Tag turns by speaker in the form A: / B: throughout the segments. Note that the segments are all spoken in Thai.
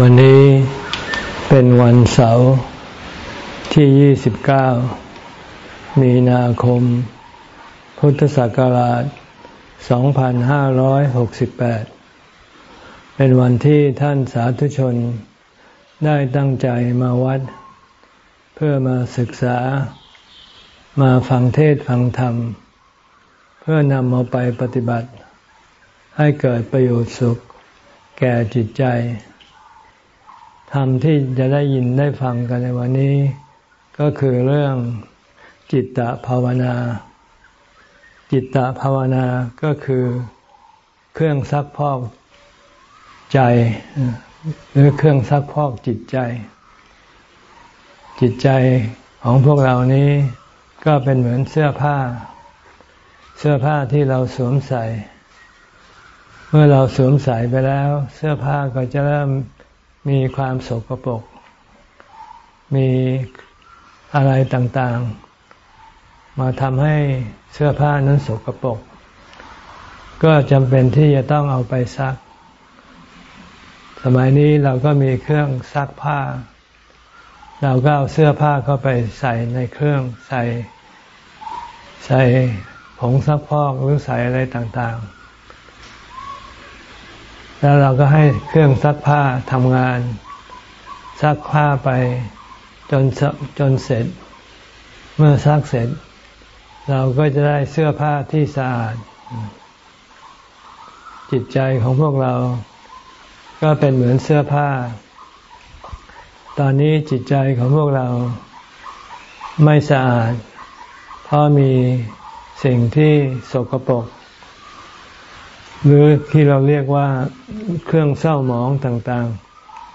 A: วันนี้เป็นวันเสาร์ที่ 29 มีนาคม พุทธศักราช 2568 เป็นวันที่ท่านสาธุชนได้ตั้งใจมาวัด เพื่อมาศึกษามาฟังเทศฟังธรรม เพื่อนำเอาไปปฏิบัติ ให้เกิดประโยชน์สุขแก่จิตใจ ธรรมที่จะได้ยินได้ฟังกันในวันนี้ ก็คือเรื่องจิตตภาวนา จิตตภาวนาก็คือเครื่องซักพอกใจ หรือเครื่องซักพอกจิตใจ จิตใจของพวกเรานี้ก็เป็นเหมือนเสื้อผ้า เสื้อผ้าที่เราสวมใส่ เมื่อเราสวมใส่ไปแล้ว เสื้อผ้าก็จะเริ่ม มีความโสกปรก มีอะไรต่างๆ มาทำให้เสื้อผ้านั้นโสกปรก ก็จำเป็นที่จะต้องเอาไปซัก สมัยนี้เราก็มีเครื่องซักผ้า เราก็เอาเสื้อผ้าเข้าไปใส่ในเครื่องใส่ใส่ผงซักพอกหรือใส่อะไรต่างๆ แล้วเราก็ให้เครื่องซักผ้าทำงาน ซักผ้าไปจนจนเสร็จ เมื่อซักเสร็จ เราก็จะได้เสื้อผ้าที่สะอาด จิตใจของพวกเรา ก็เป็นเหมือนเสื้อผ้า ตอนนี้จิตใจของพวกเราไม่สะอาด เพราะมีสิ่งที่สกปรก หรือที่เราเรียกว่าเครื่องเศร้าหมองต่าง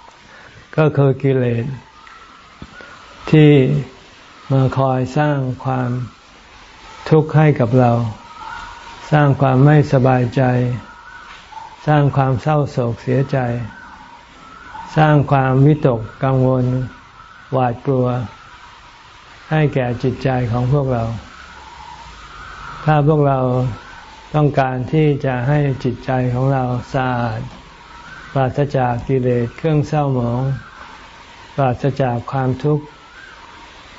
A: ๆ ก็คือกิเลสที่มาคอยสร้างความทุกข์ให้กับเรา สร้างความไม่สบายใจ สร้างความเศร้าโศกเสียใจ สร้างความวิตกกังวล หวาดกลัว ให้แก่จิตใจของพวกเรา ถ้าพวกเรา ต้องการที่จะให้จิตใจของเราสะอาดปราศจากกิเลสเครื่องเศร้าหมอง ปราศจากความทุกข์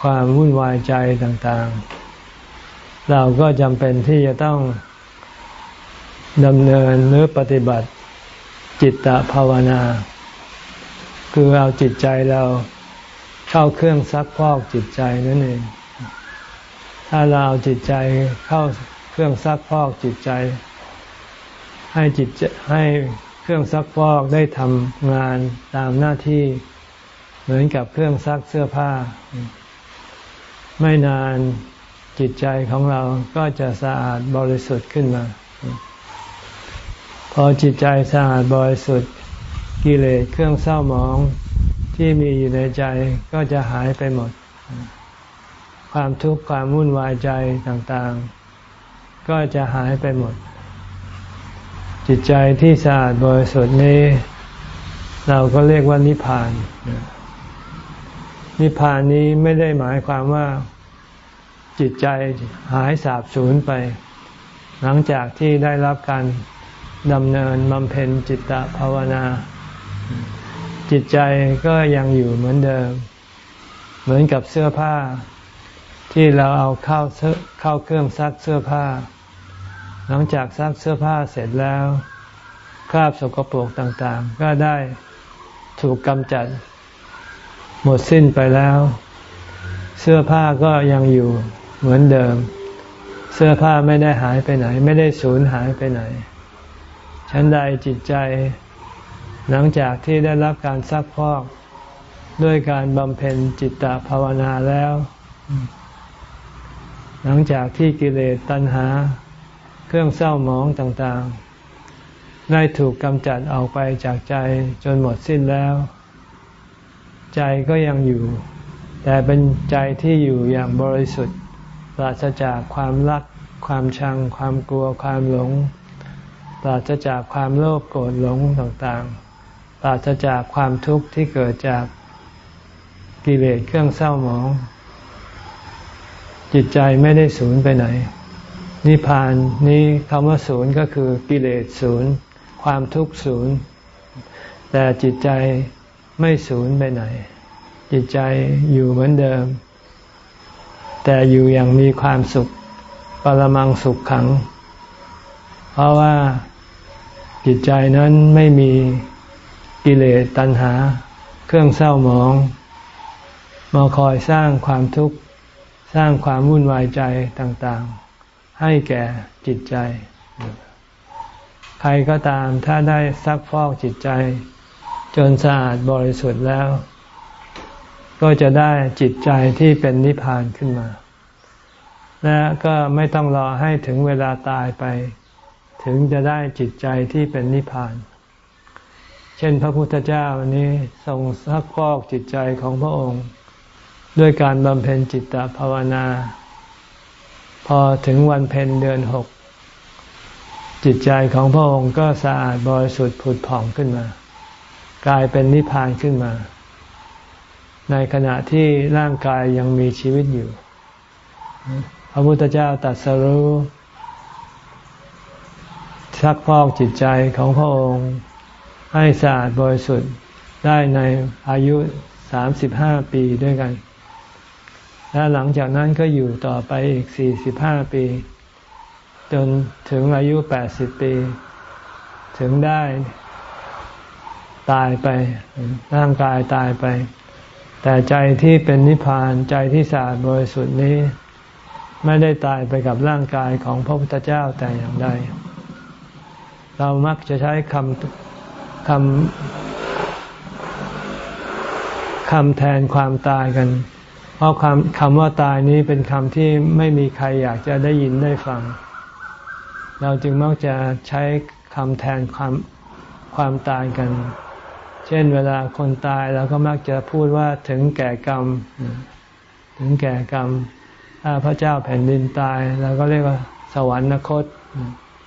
A: ความวุ่นวายใจต่างๆ เราก็จำเป็นที่จะต้องดำเนินหรือปฏิบัติจิตตภาวนา คือเอาจิตใจเราเข้าเครื่องซักพอกจิตใจนั่นเอง ถ้าเราเอาจิตใจเข้า รื่องซักฟอกจิตใจ ให้จิตให้เครื่องซักฟอกได้ทำงานตามหน้าที่ เหมือนกับเครื่องซักเสื้อผ้า ไม่นานจิตใจของเราก็จะสะอาดบริสุทธิ์ขึ้นมา พอจิตใจสะอาดบริสุทธิ์กิเลสเครื่องเศร้าหมองที่มีอยู่ในใจก็จะหายไปหมด ความทุกข์ความวุ่นวายใจต่างๆ ก็จะหายไปหมด จิตใจที่สะอาดบริสุทธิ์นี้ เราก็เรียกว่านิพพาน นิพพานนี้ไม่ได้หมายความว่าจิตใจหายสาบสูญไป หลังจากที่ได้รับการดำเนินบำเพ็ญจิตตภาวนา จิตใจก็ยังอยู่เหมือนเดิม เหมือนกับเสื้อผ้าที่เราเอาเข้าเข้าเครื่องซักเสื้อผ้า หลังจากซักเสื้อผ้าเสร็จแล้วคราบสกปรกต่างๆ ก็ได้ถูกกำจัด หมดสิ้นไปแล้ว เสื้อผ้าก็ยังอยู่เหมือนเดิม เสื้อผ้าไม่ได้หายไปไหน ไม่ได้สูญหายไปไหนฉันใดจิตใจ หลังจากที่ได้รับการซักพอกด้วยการบำเพ็ญจิตตภาวนาแล้ว หลังจากที่กิเลสตัณหา เครื่องเศร้าหมองต่างๆ ได้ถูกกำจัดออกไปจากใจจนหมดสิ้นแล้ว ใจก็ยังอยู่ แต่เป็นใจที่อยู่อย่างบริสุทธิ์ปราศจากความรัก ความชัง ความกลัว ความหลง ปราศจากความโลภโกรธหลงต่างๆ ปราศจากความทุกข์ที่เกิดจากกิเลสเครื่องเศร้าหมอง จิตใจไม่ได้สูญไปไหน นิพพานนี้คำว่าศูนย์ก็คือกิเลสศูนย์ ความทุกข์ศูนย์ แต่จิตใจไม่สูญไปไหน จิตใจอยู่เหมือนเดิม แต่อยู่อย่างมีความสุข ปรมังสุขขัง เพราะว่าจิตใจนั้นไม่มีกิเลสตัณหา เครื่องเศร้าหมอง มาคอยสร้างความทุกข์ สร้างความวุ่นวายใจต่างๆ ให้แก่จิตใจ ใครก็ตามถ้าได้ซักฟอกจิตใจ จนสะอาดบริสุทธิ์แล้ว ก็จะได้จิตใจที่เป็นนิพพานขึ้นมา และก็ไม่ต้องรอให้ถึงเวลาตายไป ถึงจะได้จิตใจที่เป็นนิพพาน เช่นพระพุทธเจ้านี้ทรงซักฟอกจิตใจของพระองค์ ด้วยการบำเพ็ญจิตตภาวนา พอถึงวันเพ็ญเดือนหก จิตใจของพระองค์ก็สะอาดบริสุทธิ์ผุดผ่องขึ้นมา กลายเป็นนิพพานขึ้นมา ในขณะที่ร่างกายยังมีชีวิตอยู่ พระพุทธเจ้าตัดสรู้ซักฟอกจิตใจของพระองค์ ให้สะอาดบริสุทธิ์ได้ในอายุสามสิบห้าปีด้วยกัน และหลังจากนั้นก็อยู่ต่อไปอีกสี่สิบห้าปี จนถึงอายุแปดสิบปี ถึงได้ตายไป ร่างกายตายไป แต่ใจที่เป็นนิพพานใจที่สะอาดบริสุทธิ์นี้ ไม่ได้ตายไปกับร่างกายของพระพุทธเจ้าแต่อย่างใดเรามักจะใช้คำคำคำแทนความตายกัน เพราะคำคำว่าตายนี้เป็นคำที่ไม่มีใครอยากจะได้ยินได้ฟัง เราจึงมักจะใช้คำแทนความความตายกัน เช่นเวลาคนตายเราก็มักจะพูดว่าถึงแก่กรรม ถึงแก่กรรม ถ้าพระเจ้าแผ่นดินตายเราก็เรียกว่า สวรรคต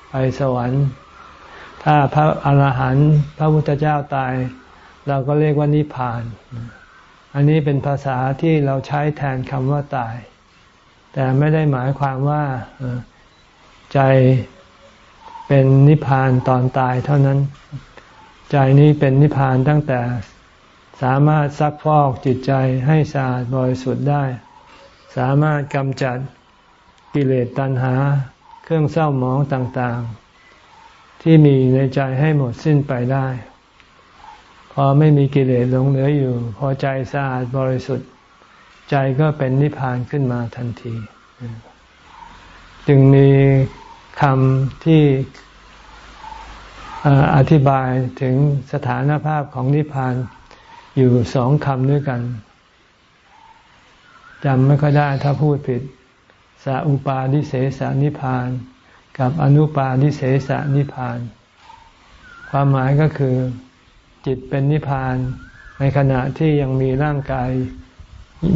A: ไปสวรรค์ ถ้าพระอรหันต์พระพุทธเจ้าตาย เราก็เรียกว่านิพพาน อันนี้เป็นภาษาที่เราใช้แทนคำว่าตาย แต่ไม่ได้หมายความว่าใจเป็นนิพพานตอนตายเท่านั้น ใจนี้เป็นนิพพานตั้งแต่สามารถซักฟอกจิตใจให้สะอาดบริสุทธิ์ได้ สามารถกำจัดกิเลสตัณหา เครื่องเศร้าหมองต่างๆ ที่มีในใจให้หมดสิ้นไปได้ พอไม่มีกิเลสหลงเหลืออยู่ พอใจสะอาดบริสุทธิ์ ใจก็เป็นนิพพานขึ้นมาทันที จึงมีคำที่อธิบายถึงสถานภาพของนิพพานอยู่สองคำด้วยกันจำไม่ค่อยได้ถ้าพูดผิดสาอุปาดิเสสนิพพาน กับอนุปาทิเสสนิพาน ความหมายก็คือ จิตเป็นนิพพาน ในขณะที่ยังมีร่างกาย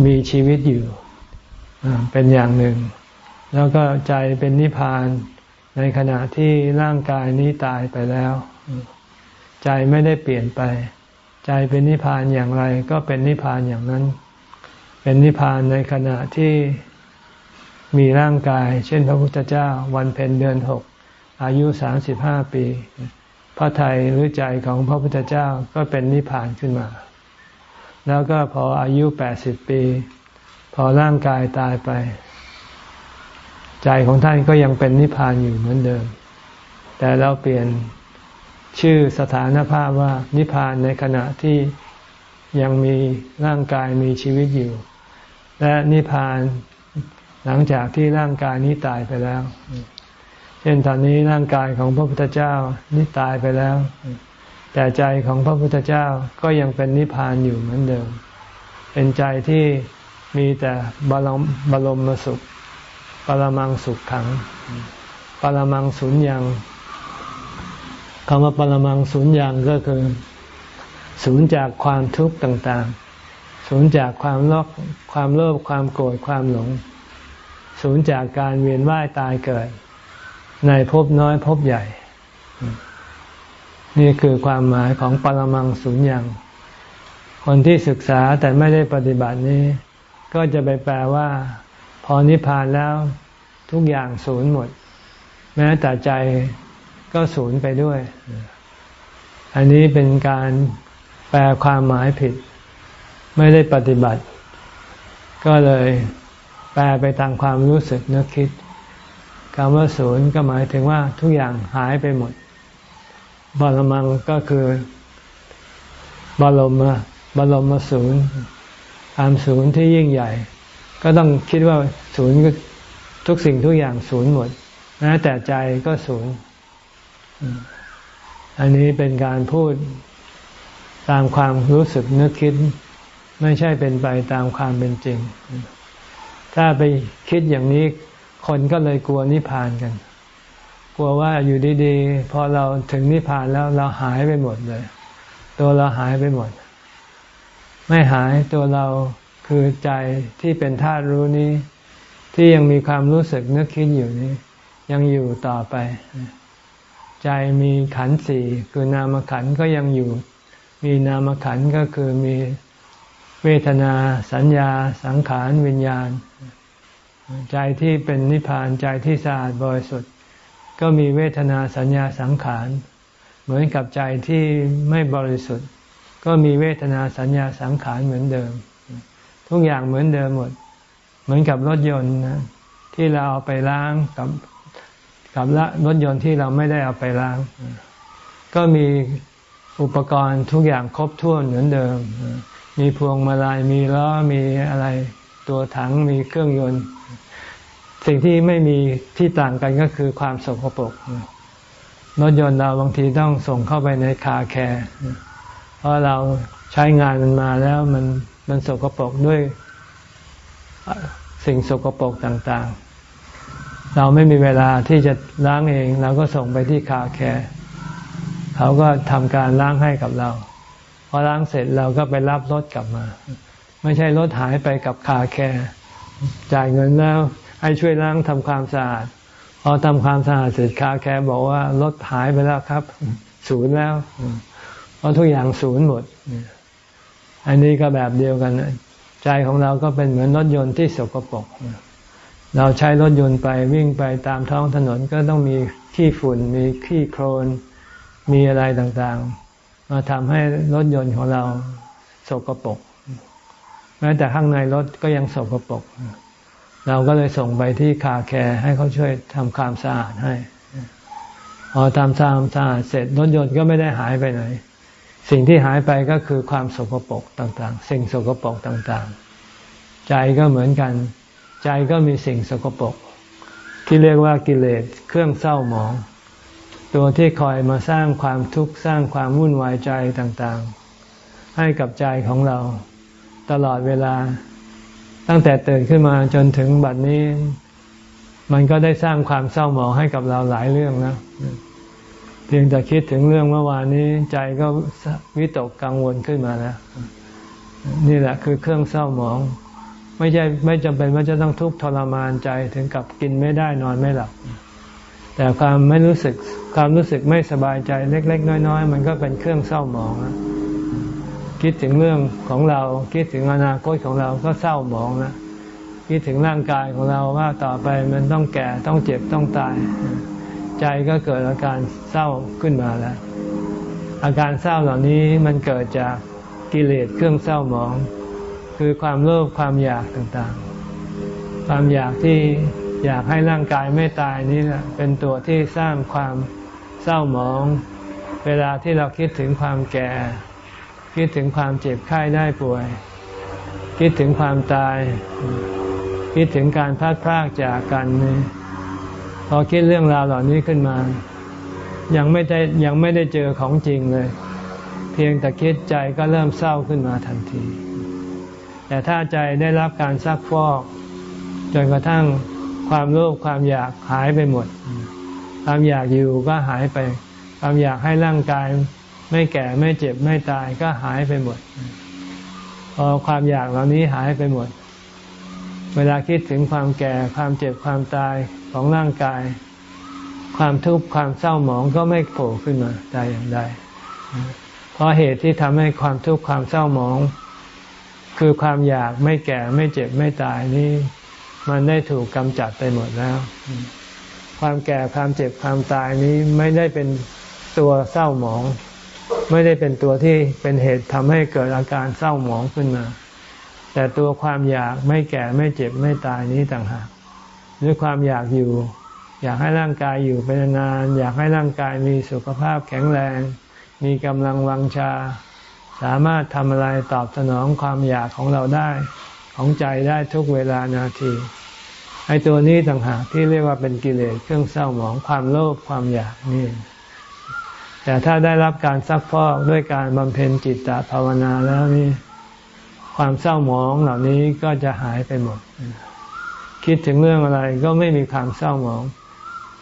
A: มีชีวิตอยู่เป็นอย่างหนึ่ง แล้วก็ใจเป็นนิพพาน ในขณะที่ร่างกายนี้ตายไปแล้ว ใจไม่ได้เปลี่ยนไป ใจเป็นนิพพานอย่างไร ก็เป็นนิพพานอย่างนั้น เป็นนิพพานในขณะที่มีร่างกาย เช่นพระพุทธเจ้า วันเพ็ญเดือนหกอายุสามสิบห้าปี พระไทยหรือใจของพระพุทธเจ้าก็เป็นนิพพานขึ้นมา แล้วก็พออายุแปดสิบปี พอร่างกายตายไป ใจของท่านก็ยังเป็นนิพพานอยู่เหมือนเดิม แต่เราเปลี่ยนชื่อสถานภาพว่านิพพานในขณะที่ยังมีร่างกายมีชีวิตอยู่ และนิพพานหลังจากที่ร่างกายนี้ตายไปแล้ว เช่นตอนนี้ร่างกายของพระพุทธเจ้านี่ตายไปแล้ว แต่ใจของพระพุทธเจ้าก็ยังเป็นนิพพานอยู่เหมือนเดิม เป็นใจที่มีแต่บรมบรมสุข ปรมังสุขขัง ปรมังสุญญ์คำว่าปรมังสุญญ์ก็คือสูญจากความทุกข์ต่างๆ สูญจากความลอกความโลภความโกรธความหลง สูญจากการเวียนว่ายตายเกิด ในภพน้อยภพใหญ่ นี่คือความหมายของปรมังสุญญ์คนที่ศึกษาแต่ไม่ได้ปฏิบัตินี้ ก็จะไปแปลว่า พอนิพพานแล้วทุกอย่างสูญหมด แม้แต่ใจก็สูญไปด้วย อันนี้เป็นการแปลความหมายผิด ไม่ได้ปฏิบัติ ก็เลยแปลไปตามความรู้สึกนึกคิด คำว่าศูนย์ก็หมายถึงว่าทุกอย่างหายไปหมด บรมังก็คือบรมบรมศูนย์ความศูนย์ที่ยิ่งใหญ่ ก็ต้องคิดว่าศูนย์ทุกสิ่งทุกอย่างศูนย์หมดแม้แต่ใจก็ศูนย์อันนี้เป็นการพูดตามความรู้สึกนึกคิด ไม่ใช่เป็นไปตามความเป็นจริง ถ้าไปคิดอย่างนี้ คนก็เลยกลัวนิพพานกัน กลัวว่าอยู่ดีๆ พอเราถึงนิพพานแล้วเราหายไปหมดเลย ตัวเราหายไปหมด ไม่หายตัวเราคือใจที่เป็นธาตุรู้นี้ ที่ยังมีความรู้สึกนึกคิดอยู่นี้ ยังอยู่ต่อไป ใจมีขันธ์สี่คือนามขันธ์ก็ยังอยู่ มีนามขันธ์ก็คือมีเวทนา สัญญา สังขารวิญญาณ ใจที่เป็นนิพพานใจที่สะอาดบริสุทธิ์ ก็มีเวทนาสัญญาสังขาร เหมือนกับใจที่ไม่บริสุทธิ์ ก็มีเวทนาสัญญาสังขารเหมือนเดิม ทุกอย่างเหมือนเดิมหมด เหมือนกับรถยนต์นะที่เราเอาไปล้างกับกับรถยนต์ที่เราไม่ได้เอาไปล้าง ก็มีอุปกรณ์ทุกอย่างครบถ้วนเหมือนเดิม มีพวงมาลัยมีล้อมีอะไรตัวถังมีเครื่องยนต์ สิ่งที่ไม่มีที่ต่างกันก็คือความสกปรกรถยนต์เราบางทีต้องส่งเข้าไปในคาแคร์เพราะเราใช้งานมันมาแล้วมันมันสกปรกด้วยสิ่งสกปรกต่างๆ เราไม่มีเวลาที่จะล้างเอง เราก็ส่งไปที่ car care เขาก็ทำการล้างให้กับเรา พอล้างเสร็จเราก็ไปรับรถกลับมา ไม่ใช่รถหายไปกับ car care จ่ายเงินแล้ว ให้ช่วยล้างทำความสะอาดพอทำความสะอาดเสร็จ car care บอกว่ารถหายไปแล้วครับ ศูนย์แล้วเพราะทุกอย่างศูนย์หมด อันนี้ก็แบบเดียวกัน ใจของเราก็เป็นเหมือนรถยนต์ที่สกปรกเราใช้รถยนต์ไปวิ่งไปตามท้องถนนก็ต้องมีขี้ฝุ่น มีขี้โคลนมีอะไรต่างๆ มาทำให้รถยนต์ของเราสกปรกแม้แต่ข้างในรถก็ยังสกปรก เราก็เลยส่งไปที่คาแคร์ให้เขาช่วยทำความสะอาดให้ พอทำความสะอาดเสร็จรถยนต์ก็ไม่ได้หายไปไหน สิ่งที่หายไปก็คือความสกปรกต่างๆ สิ่งสกปรกต่างๆ ใจก็เหมือนกัน ใจก็มีสิ่งสกปรกที่เรียกว่ากิเลสเครื่องเศร้าหมอง ตัวที่คอยมาสร้างความทุกข์สร้างความวุ่นวายใจต่างๆ ให้กับใจของเรา ตลอดเวลา ตั้งแต่ตื่นขึ้นมาจนถึงบัดนี้ มันก็ได้สร้างความเศร้าหมองให้กับเราหลายเรื่องนะเพียงแต่คิดถึงเรื่องเมื่อวานนี้ใจก็วิตกกังวลขึ้นมาแล้วนี่แหละคือเครื่องเศร้าหมอง ไม่ใช่ไม่จำเป็นว่าจะต้องทุกข์ทรมานใจถึงกับกินไม่ได้นอนไม่หลับ แต่ความไม่รู้สึกความรู้สึกไม่สบายใจเล็ก ๆ น้อย ๆ มันก็เป็นเครื่องเศร้าหมองนะ คิดถึงเรื่องของเรา คิดถึงอนาคตของเราก็เศร้าหมองนะคิดถึงร่างกายของเราว่าต่อไปมันต้องแก่ต้องเจ็บต้องตาย ใจก็เกิดอาการเศร้าขึ้นมาแล้ว อาการเศร้าเหล่านี้มันเกิดจากกิเลสเครื่องเศร้าหมอง คือความโลภความอยากต่างๆ ความอยากที่อยากให้ร่างกายไม่ตายนี่แหละเป็นตัวที่สร้างความเศร้าหมอง เวลาที่เราคิดถึงความแก่ คิดถึงความเจ็บไข้ได้ป่วย คิดถึงความตาย คิดถึงการพลาดพลาดจากกันนี่พอคิดเรื่องราวเหล่านี้ขึ้นมา ยังไม่ได้ยังไม่ได้เจอของจริงเลย เพียงแต่คิดใจก็เริ่มเศร้าขึ้นมาทันที แต่ถ้าใจได้รับการซักฟอกจนกระทั่งความโลภความอยากหายไปหมด ความอยากอยู่ก็หายไป ความอยากให้ร่างกาย ไม่แก่ไม่เจ็บไม่ตายก็หายไปหมด พอความอยากเหล่านี้หายไปหมด เวลาคิดถึงความแก่ความเจ็บความตายของร่างกาย ความทุกข์ความเศร้าหมองก็ไม่โผล่ขึ้นมาได้อย่างใดเพราะเหตุที่ทำให้ความทุกข์ความเศร้าหมอง คือความอยากไม่แก่ไม่เจ็บไม่ตายนี้มันได้ถูกกำจัดไปหมดแล้ว ความแก่ความเจ็บความตายนี้ไม่ได้เป็นตัวเศร้าหมอง ไม่ได้เป็นตัวที่เป็นเหตุทำให้เกิดอาการเศร้าหมองขึ้นมา แต่ตัวความอยากไม่แก่ไม่เจ็บไม่ตายนี้ต่างหากด้วยความอยากอยู่ อยากให้ร่างกายอยู่เป็นนาน อยากให้ร่างกายมีสุขภาพแข็งแรง มีกำลังวังชา สามารถทำอะไรตอบสนองความอยากของเราได้ของใจได้ทุกเวลานาทีไอ้ตัวนี้ต่างหากที่เรียกว่าเป็นกิเลสเครื่องเศร้าหมองความโลภความอยากนี่ แต่ถ้าได้รับการซักพอกด้วยการบำเพ็ญจิตตภาวนาแล้วนี่ความเศร้าหมองเหล่านี้ก็จะหายไปหมด คิดถึงเรื่องอะไรก็ไม่มีความเศร้าหมอง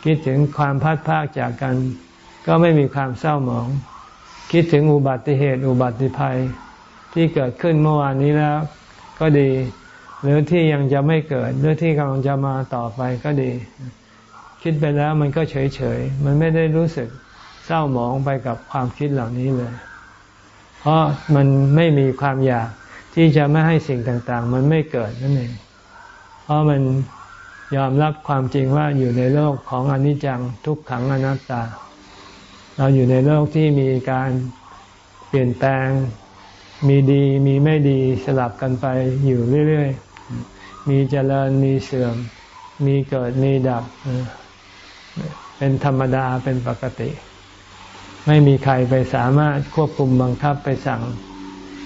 A: คิดถึงความพัดพากจากกัน ก็ไม่มีความเศร้าหมอง คิดถึงอุบัติเหตุอุบัติภัยที่เกิดขึ้นเมื่อวานนี้แล้ว ก็ดี หรือที่ยังจะไม่เกิดหรือที่กำลังจะมาต่อไปก็ดี คิดไปแล้วมันก็เฉยเฉยมันไม่ได้รู้สึก เศร้าหมองไปกับความคิดเหล่านี้เลย เพราะมันไม่มีความอยากที่จะไม่ให้สิ่งต่างๆ มันไม่เกิดนั่นเอง เพราะมันยอมรับความจริงว่าอยู่ในโลกของอนิจจังทุกขังอนัตตา เราอยู่ในโลกที่มีการเปลี่ยนแปลง มีดีมีไม่ดีสลับกันไปอยู่เรื่อยๆ มีเจริญมีเสื่อม มีเกิดมีดับ เป็นธรรมดาเป็นปกติ ไม่มีใครไปสามารถควบคุมบังคับไปสั่ง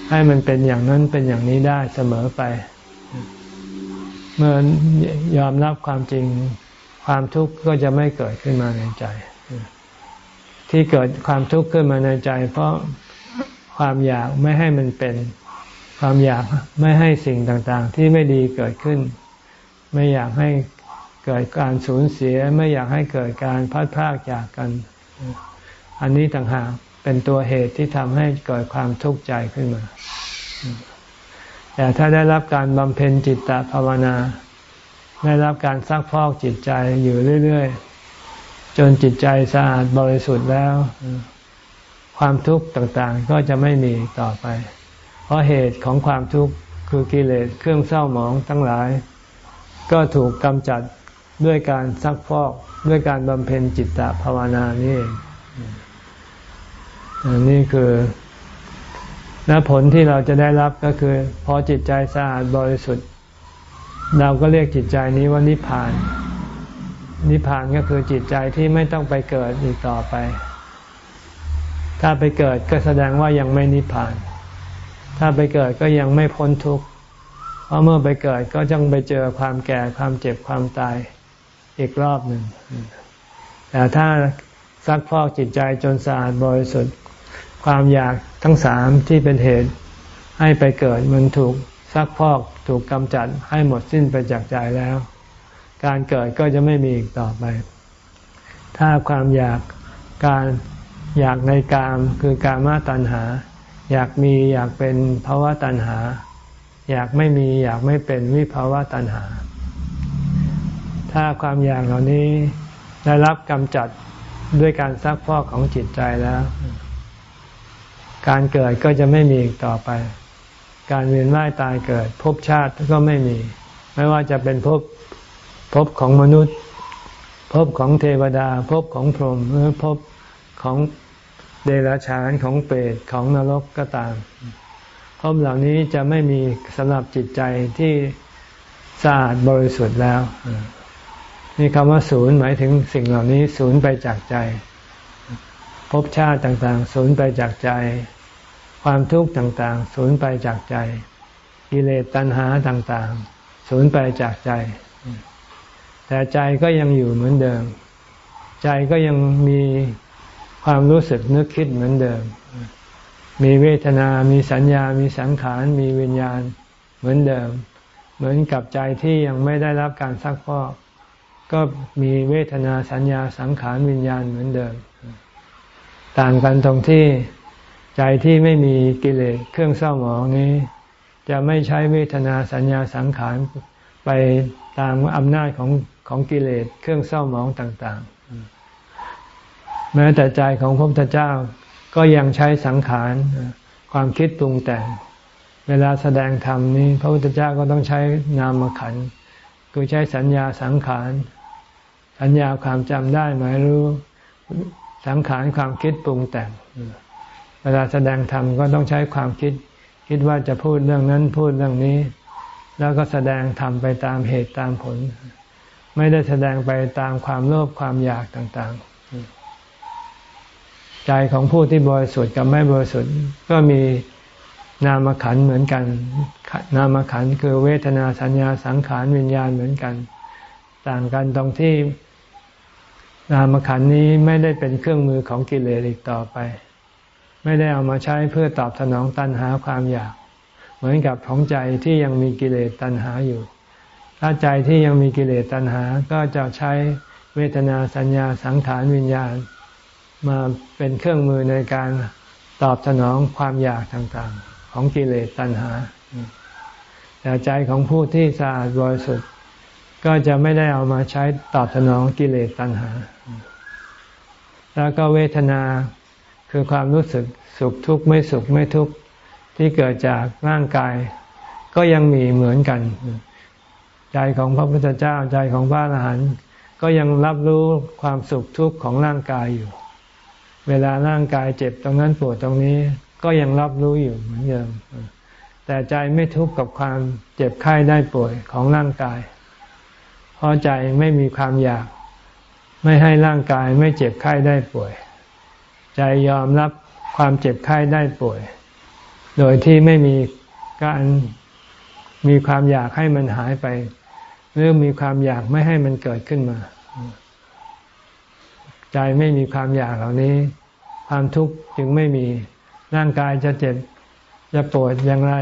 A: ให้มันเป็นอย่างนั้นเป็นอย่างนี้ได้เสมอไป เมื่อยอมรับความจริงความทุกข์ก็จะไม่เกิดขึ้นมาในใจ ที่เกิดความทุกข์ขึ้นมาในใจ เพราะความอยากไม่ให้มันเป็น ความอยากไม่ให้สิ่งต่างๆ ที่ไม่ดีเกิดขึ้น ไม่อยากให้เกิดการสูญเสีย ไม่อยากให้เกิดการพัดพลากจากกัน อันนี้ต่างหากเป็นตัวเหตุที่ทำให้เกิดความทุกข์ใจขึ้นมา แต่ถ้าได้รับการบำเพ็ญจิตตภาวนา ได้รับการซักพอกจิตใจอยู่เรื่อย ๆ จนจิตใจสะอาดบริสุทธิ์แล้ว ความทุกข์ต่างๆ ก็จะไม่มีต่อไป เพราะเหตุของความทุกข์คือกิเลสเครื่องเศร้าหมองทั้งหลาย ก็ถูกกำจัดด้วยการซักพอกด้วยการบำเพ็ญจิตตภาวนานี่เอง นี่คือและผลที่เราจะได้รับก็คือ พอจิตใจสะอาดบริสุทธิ์ เราก็เรียกจิตใจนี้ว่านิพพาน นิพพานก็คือจิตใจที่ไม่ต้องไปเกิดอีกต่อไป ถ้าไปเกิดก็แสดงว่ายังไม่นิพพาน ถ้าไปเกิดก็ยังไม่พ้นทุกข์เพราะเมื่อไปเกิดก็ต้องไปเจอความแก่ความเจ็บความตายอีกรอบหนึ่งแต่ถ้าซักพอกจิตใจจนสะอาดบริสุทธิ์ ความอยากทั้งสามที่เป็นเหตุให้ไปเกิดมันถูกซักพอกถูกกำจัดให้หมดสิ้นไปจากใจแล้ว การเกิดก็จะไม่มีอีกต่อไป ถ้าความอยากการอยากในกามคือการมาตัณหา อยากมีอยากเป็นภาวะตัณหา อยากไม่มีอยากไม่เป็นวิภาวะตัณหา ถ้าความอยากเหล่านี้ได้รับกำจัดด้วยการซักพอกของจิตใจแล้ว การเกิดก็จะไม่มีอีกต่อไป การเวียนว่ายตายเกิดภพชาติก็ไม่มี ไม่ว่าจะเป็นภพภพของมนุษย์ภพของเทวดาภพของพรหมหรือภพของเดรัจฉานของเปรตของนรกก็ตามภพเหล่านี้จะไม่มีสำหรับจิตใจที่สะอาดบริสุทธิ์แล้วนี่คำว่าศูนย์หมายถึงสิ่งเหล่านี้ศูนย์ไปจากใจ ภพชาติต่างๆสูญไปจากใจ ความทุกข์ต่างๆสูญไปจากใจ กิเลสตัณหาต่างๆสูญไปจากใจ แต่ใจก็ยังอยู่เหมือนเดิม ใจก็ยังมีความรู้สึกนึกคิดเหมือนเดิม มีเวทนา มีสัญญา มีสังขาร มีวิญญาณเหมือนเดิม เหมือนกับใจที่ยังไม่ได้รับการซักพอกก็มีเวทนาสัญญาสังขารวิญญาณเหมือนเดิม ต่างกันตรงที่ใจที่ไม่มีกิเลสเครื่องเศร้าหมองนี้ จะไม่ใช้เวทนาสัญญาสังขารไปตามอำนาจของของกิเลสเครื่องเศร้าหมองต่างๆ แม้แต่ใจของพระพุทธเจ้าก็ยังใช้สังขารความคิดปรุงแต่ง เวลาแสดงธรรมนี้ พระพุทธเจ้าก็ต้องใช้นามขันคือใช้สัญญาสังขารสัญญาความจำได้หมายรู้ สังขารความคิดปรุงแต่ง เวลาแสดงธรรมก็ต้องใช้ความคิด คิดว่าจะพูดเรื่องนั้นพูดเรื่องนี้ แล้วก็แสดงธรรมไปตามเหตุตามผล ไม่ได้แสดงไปตามความโลภความอยากต่างๆ ใจของผู้ที่บริสุทธิ์กับไม่บริสุทธิ์ก็มีนามขันเหมือนกัน นามขันคือเวทนาสัญญาสังขารวิญญาณเหมือนกัน ต่างกันตรงที่ นามขันนี้ไม่ได้เป็นเครื่องมือของกิเลสอีกต่อไป ไม่ได้เอามาใช้เพื่อตอบสนองตัณหาความอยาก เหมือนกับของใจที่ยังมีกิเลสตัณหาอยู่ ถ้าใจที่ยังมีกิเลสตัณหาก็จะใช้เวทนาสัญญาสังขารวิญญาณ มาเป็นเครื่องมือในการตอบสนองความอยากต่างๆ ของกิเลสตัณหาแต่ใจของผู้ที่สะอาดบริสุทธิ์ก็จะไม่ได้เอามาใช้ตอบสนองกิเลสตัณหา แล้วก็เวทนาคือความรู้สึกสุขทุกข์ไม่สุขไม่ทุกข์ที่เกิดจากร่างกาย ก็ยังมีเหมือนกัน ใจของพระพุทธเจ้าใจของพระอรหันต์ก็ยังรับรู้ความสุขทุกข์ของร่างกายอยู่ เวลาร่างกายเจ็บตรงนั้นปวดตรงนี้ก็ยังรับรู้อยู่เหมือนเดิมแต่ใจไม่ทุกข์กับความเจ็บไข้ได้ป่วยของร่างกาย เพราะใจไม่มีความอยาก ไม่ให้ร่างกายไม่เจ็บไข้ได้ป่วย ใจยอมรับความเจ็บไข้ได้ป่วย โดยที่ไม่มีการมีความอยากให้มันหายไป หรือมีความอยากไม่ให้มันเกิดขึ้นมา ใจไม่มีความอยากเหล่านี้ ความทุกข์จึงไม่มีร่างกายจะเจ็บจะปวดอย่างไร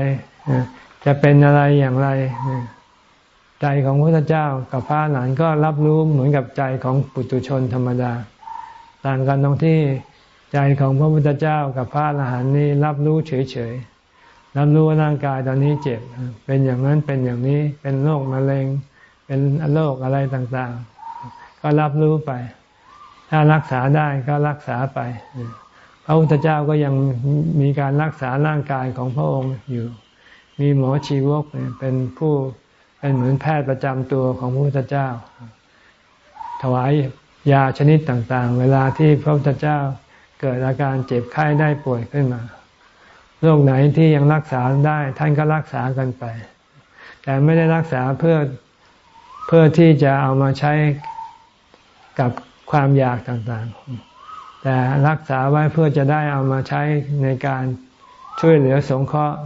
A: จะเป็นอะไรอย่างไร ใจของพระพุทธเจ้ากับพระหลานก็รับรู้เหมือนกับใจของปุถุชนธรรมดา ต่างกันตรงที่ใจของพระพุทธเจ้ากับพระอรหันต์นี่รับรู้เฉยๆรับรู้ว่าร่างกายตอนนี้เจ็บ เป็นอย่างนั้นเป็นอย่างนี้เป็นโรคมะเร็ง เป็นโรคอะไรต่างๆ ก็รับรู้ไป ถ้ารักษาได้ก็รักษาไปพระพุทธเจ้าก็ยังมีการรักษาร่างกายของพระองค์อยู่ มีหมอชีวกเป็นผู้ เป็นเหมือนแพทย์ประจำตัวของพระพุทธเจ้า ถวายยาชนิดต่างๆ เวลาที่พระพุทธเจ้าเกิดอาการเจ็บไข้ได้ป่วยขึ้นมาโรคไหนที่ยังรักษาได้ ท่านก็รักษากันไป แต่ไม่ได้รักษาเพื่อเพื่อที่จะเอามาใช้กับความอยากต่างๆ แต่รักษาไว้เพื่อจะได้เอามาใช้ในการช่วยเหลือสงเคราะห์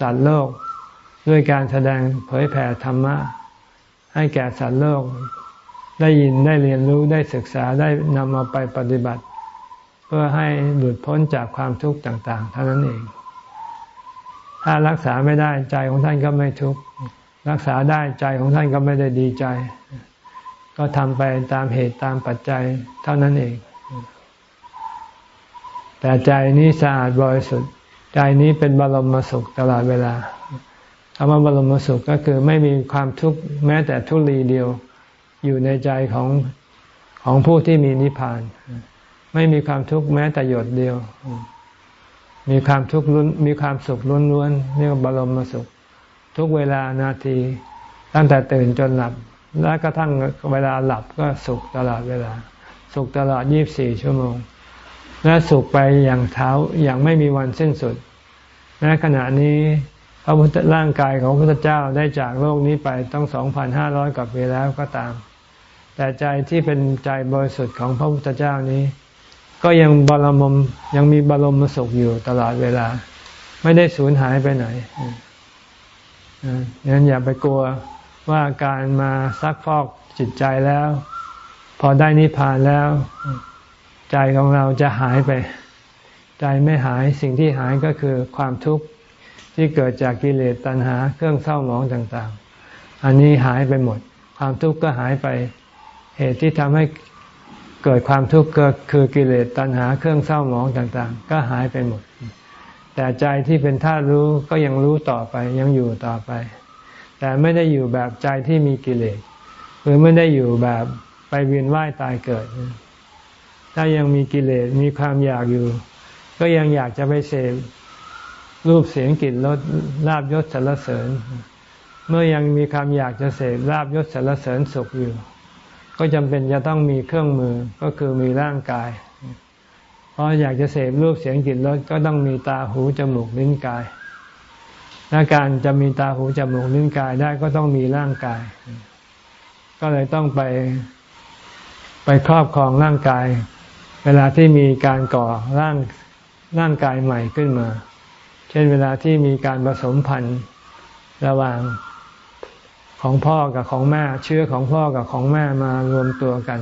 A: สัตว์โลก ด้วยการแสดงเผยแผ่ธรรมะ ให้แก่สัตว์โลก ได้ยินได้เรียนรู้ได้ศึกษาได้นำมาไปปฏิบัติ เพื่อให้หลุดพ้นจากความทุกข์ต่าง ๆ เท่านั้นเอง ถ้ารักษาไม่ได้ใจของท่านก็ไม่ทุกข์รักษาได้ใจของท่านก็ไม่ได้ดีใจ ก็ทำไปตามเหตุตามปัจจัยเท่านั้นเอง แต่ใจนี้สะอาดบริสุทธิ์ใจนี้เป็นบรมสุขตลอดเวลา คำว่าบรมสุขก็คือไม่มีความทุกข์แม้แต่ทุลีเดียวอยู่ในใจของของผู้ที่มีนิพพาน ไม่มีความทุกข์แม้แต่หยดเดียว มีความทุกข์ล้นมีความสุขล้วนๆเรียกว่าบรมสุข ทุกเวลานาที ตั้งแต่ตื่นจนหลับ และกระทั่งเวลาหลับก็สุขตลอดเวลา สุขตลอดยี่บสี่ชั่วโมง และสุขไปอย่างเท้าอย่างไม่มีวันสิ้นสุดแม้ขณะนี้ ระพุทธร่างกายของพระพุทธเจ้าได้จากโลกนี้ไปต้องสองพันห้าร้อยกว่าปีแล้วก็ตาม แต่ใจที่เป็นใจบริสุทธิ์ของพระพุทธเจ้านี้ ก็ยังบรมมยังมีบรมสุขอยู่ตลอดเวลา ไม่ได้สูญหายไปไหนงั้นอย่าไปกลัวว่าการมาซักฟอกจิตใจแล้ว พอได้นิพพานแล้ว ใจของเราจะหายไป ใจไม่หายสิ่งที่หายก็คือความทุกข์ ที่เกิดจากกิเลสตัณหาเครื่องเศร้าหมองต่างๆ อันนี้หายไปหมด ความทุกข์ก็หายไป เหตุที่ทำให้เกิดความทุกข์ก็คือกิเลสตัณหาเครื่องเศร้าหมองต่างๆ ก็หายไปหมด แต่ใจที่เป็นธาตุรู้ก็ยังรู้ต่อไปยังอยู่ต่อไป แต่ไม่ได้อยู่แบบใจที่มีกิเลสหรือไม่ได้อยู่แบบไปเวียนว่ายตายเกิด ถ้ายังมีกิเลสมีความอยากอยู่ ก็ยังอยากจะไปเสพ รูปเสียงกลิ่นรสลาบยศสรรเสริญ เมื่อยังมีความอยากจะเสพลาบยศสรรเสริญสุขอยู่ ก็จำเป็นจะต้องมีเครื่องมือก็คือมีร่างกายพราะอยากจะเสพรูปเสียงกลิ่นรสก็ต้องมีตาหูจมูกลิ้นกาย และการจะมีตาหูจมูกลิ้นกายได้ก็ต้องมีร่างกาย ก็เลยต้องไปไปครอบครองร่างกาย เวลาที่มีการก่อร่างร่างกายใหม่ขึ้นมา เช่นเวลาที่มีการผสมพันธุ์ระหว่างของพ่อกับของแม่เชื้อของพ่อกับของแม่มารวมตัวกัน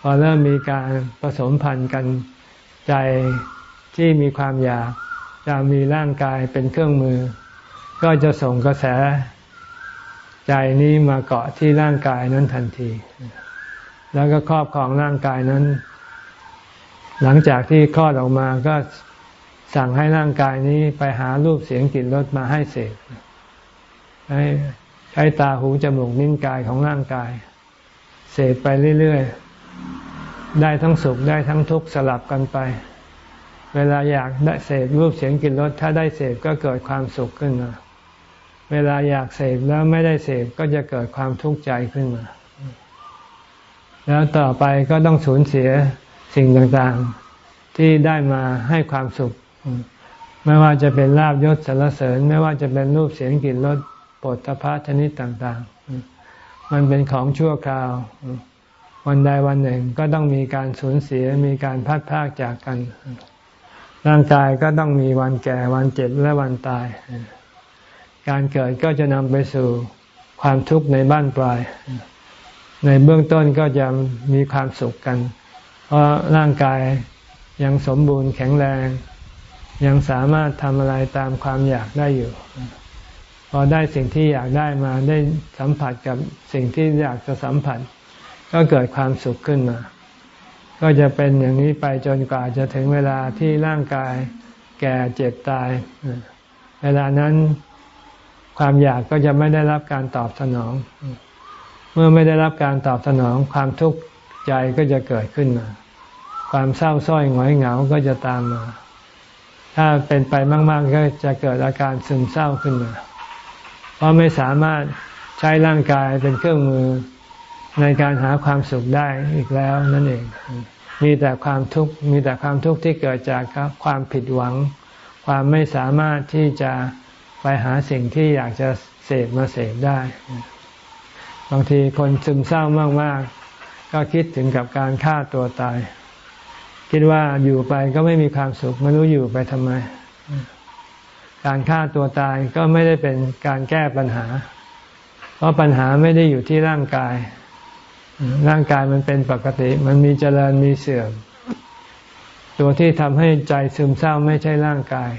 A: พอเริ่มมีการผสมพันธุ์กันใจที่มีความอยากจะมีร่างกายเป็นเครื่องมือ ก็จะส่งกระแส ใจนี้มาเกาะที่ร่างกายนั้นทันที แล้วก็ครอบครองร่างกายนั้น หลังจากที่คลอดออกมาก็ สั่งให้ร่างกายนี้ไปหารูปเสียงกลิ่นรสมาให้เสพให้ใช้ตาหูจมูกนิ้นกายของร่างกาย เสพไปเรื่อยๆ ได้ทั้งสุขได้ทั้งทุกข์สลับกันไป เวลาอยากได้เสพรูปเสียงกลิ่นรสถ้าได้เสพก็เกิดความสุขขึ้นมาเวลาอยากเสพแล้วไม่ได้เสพก็จะเกิดความทุกข์ใจขึ้นมา แล้วต่อไปก็ต้องสูญเสียสิ่งต่างๆ ที่ได้มาให้ความสุข ไม่ว่าจะเป็นลาบยศสรรเสริญ ไม่ว่าจะเป็นรูปเสียงกลิ่นรสปฐพัชนิดต่างๆ มันเป็นของชั่วคราว วันใดวันหนึ่งก็ต้องมีการสูญเสียมีการพัดพากจากกัน ร่างกายก็ต้องมีวันแก่วันเจ็บและวันตาย การเกิดก็จะนำไปสู่ความทุกข์ในบ้านปลาย ในเบื้องต้นก็จะมีความสุขกัน เพราะร่างกายยังสมบูรณ์แข็งแรง ยังสามารถทำอะไรตามความอยากได้อยู่ พอได้สิ่งที่อยากได้มาได้สัมผัสกับสิ่งที่อยากจะสัมผัส ก็เกิดความสุขขึ้นมา ก็จะเป็นอย่างนี้ไปจนกว่าจะถึงเวลาที่ร่างกายแก่เจ็บตาย เวลานั้นความอยากก็จะไม่ได้รับการตอบสนอง เมื่อไม่ได้รับการตอบสนอง ความทุกข์ใจก็จะเกิดขึ้นมา ความเศร้าส้อยหงอยเหงาก็จะตามมา ถ้าเป็นไปมาก ๆ ก็จะเกิดอาการซึมเศร้าขึ้นมา เพราะไม่สามารถใช้ร่างกายเป็นเครื่องมือในการหาความสุขได้อีกแล้วนั่นเอง มีแต่ความทุกข์มีแต่ความทุกข์ที่เกิดจากความผิดหวัง ความไม่สามารถที่จะไปหาสิ่งที่อยากจะเสพมาเสพได้ บางทีคนซึมเศร้ามาก ๆ ก็คิดถึงกับการฆ่าตัวตาย คิดว่าอยู่ไปก็ไม่มีความสุขไม่รู้อยู่ไปทำไม การฆ่าตัวตายก็ไม่ได้เป็นการแก้ปัญหา เพราะปัญหาไม่ได้อยู่ที่ร่างกาย ร่างกายมันเป็นปกติ มันมีเจริญมีเสื่อม ตัวที่ทำให้ใจซึมเศร้าไม่ใช่ร่างกาย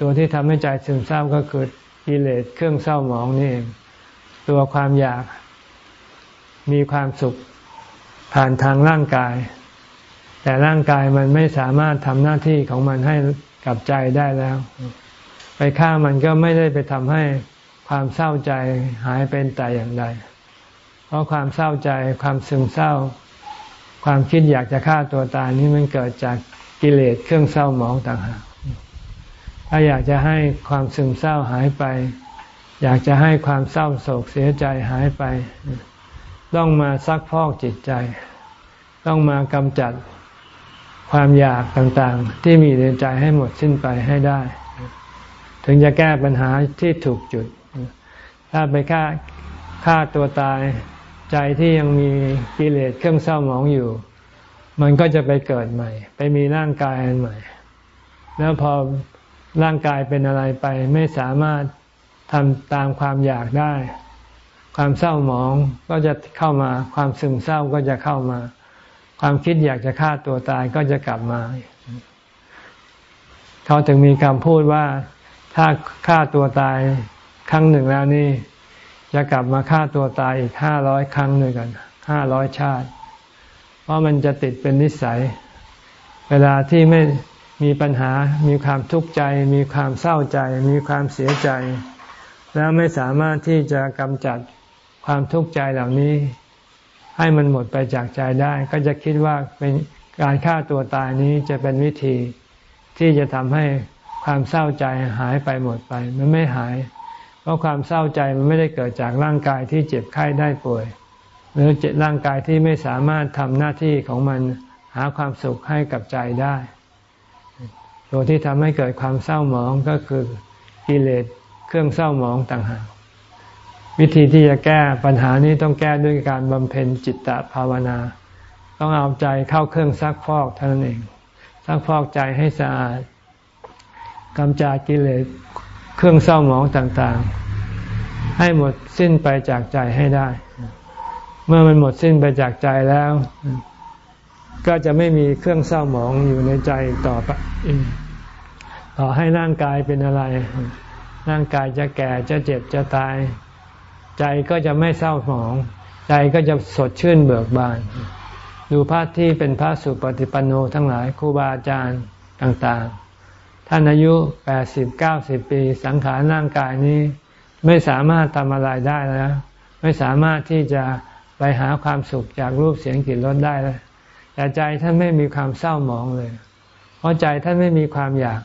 A: ตัวที่ทำให้ใจซึมเศร้าก็คือกิเลสเครื่องเศร้าหมองนี่เองตัวความอยากมีความสุขผ่านทางร่างกาย แต่ร่างกายมันไม่สามารถทำหน้าที่ของมันให้กับใจได้แล้ว ไปฆ่ามันก็ไม่ได้ไปทำให้ความเศร้าใจหายเป็นแต่อย่างใด เพราะความเศร้าใจความซึมเศร้า ความคิดอยากจะฆ่าตัวตายนี้มันเกิดจากกิเลสเครื่องเศร้าหมองต่างหากถ้าอยากจะให้ความซึมเศร้าหายไป อยากจะให้ความเศร้าโศกเสียใจหายไป ต้องมาซักพอกจิตใจ ต้องมากำจัด ความอยากต่างๆ ที่มีในใจให้หมดสิ้นไปให้ได้ ถึงจะแก้ปัญหาที่ถูกจุด ถ้าไปฆ่าฆ่าตัวตายใจที่ยังมีกิเลสเครื่องเศร้าหมองอยู่ มันก็จะไปเกิดใหม่ ไปมีร่างกายอันใหม่ แล้วพอร่างกายเป็นอะไรไปไม่สามารถทำตามความอยากได้ ความเศร้าหมองก็จะเข้ามา ความซึมเศร้าก็จะเข้ามา ความคิดอยากจะฆ่าตัวตายก็จะกลับมา เขาถึงมีคำพูดว่าถ้าฆ่าตัวตายครั้งหนึ่งแล้วนี่ จะกลับมาฆ่าตัวตายอีกห้าร้อยครั้งด้วยกันห้าร้อยชาติ เพราะมันจะติดเป็นนิสัย เวลาที่ไม่มีปัญหา มีความทุกข์ใจ มีความเศร้าใจ มีความเสียใจ แล้วไม่สามารถที่จะกำจัดความทุกข์ใจเหล่านี้ ให้มันหมดไปจากใจได้ ก็จะคิดว่าเป็นการฆ่าตัวตายนี้จะเป็นวิธี ที่จะทำให้ความเศร้าใจหายไปหมดไป มันไม่หาย เพราะความเศร้าใจมันไม่ได้เกิดจากร่างกายที่เจ็บไข้ได้ป่วย หรือเจ็บร่างกายที่ไม่สามารถทำหน้าที่ของมันหาความสุขให้กับใจได้ ตัวที่ทำให้เกิดความเศร้าหมองก็คือกิเลสเครื่องเศร้าหมองต่างหาก วิธีที่จะแก้ปัญหานี้ต้องแก้ด้วยการบำเพ็ญจิตตภาวนา ต้องเอาใจเข้าเครื่องซักฟอกเท่านั้นเองซักฟอกใจให้สะอาดกำจัดกิเลสเครื่องเศร้าหมองต่างๆ ให้หมดสิ้นไปจากใจให้ได้ เมื่อมันหมดสิ้นไปจากใจแล้ว ก็จะไม่มีเครื่องเศร้าหมองอยู่ในใจต่อไปต่อให้ร่างกายเป็นอะไร ร่างกายจะแก่จะเจ็บจะตาย ใจก็จะไม่เศร้าหมอง ใจก็จะสดชื่นเบิกบาน ดูพระที่เป็นพระสุปฏิปันโนทั้งหลายครูบาอาจารย์ต่างๆ ท่านอายุแปดสิบเก้าสิบปีสังขารร่างกายนี้ ไม่สามารถทำอะไรได้แล้ว ไม่สามารถที่จะไปหาความสุขจากรูปเสียงกลิ่นรสได้แล้วแต่ใจท่านไม่มีความเศร้าหมองเลย เพราะใจท่านไม่มีความอยาก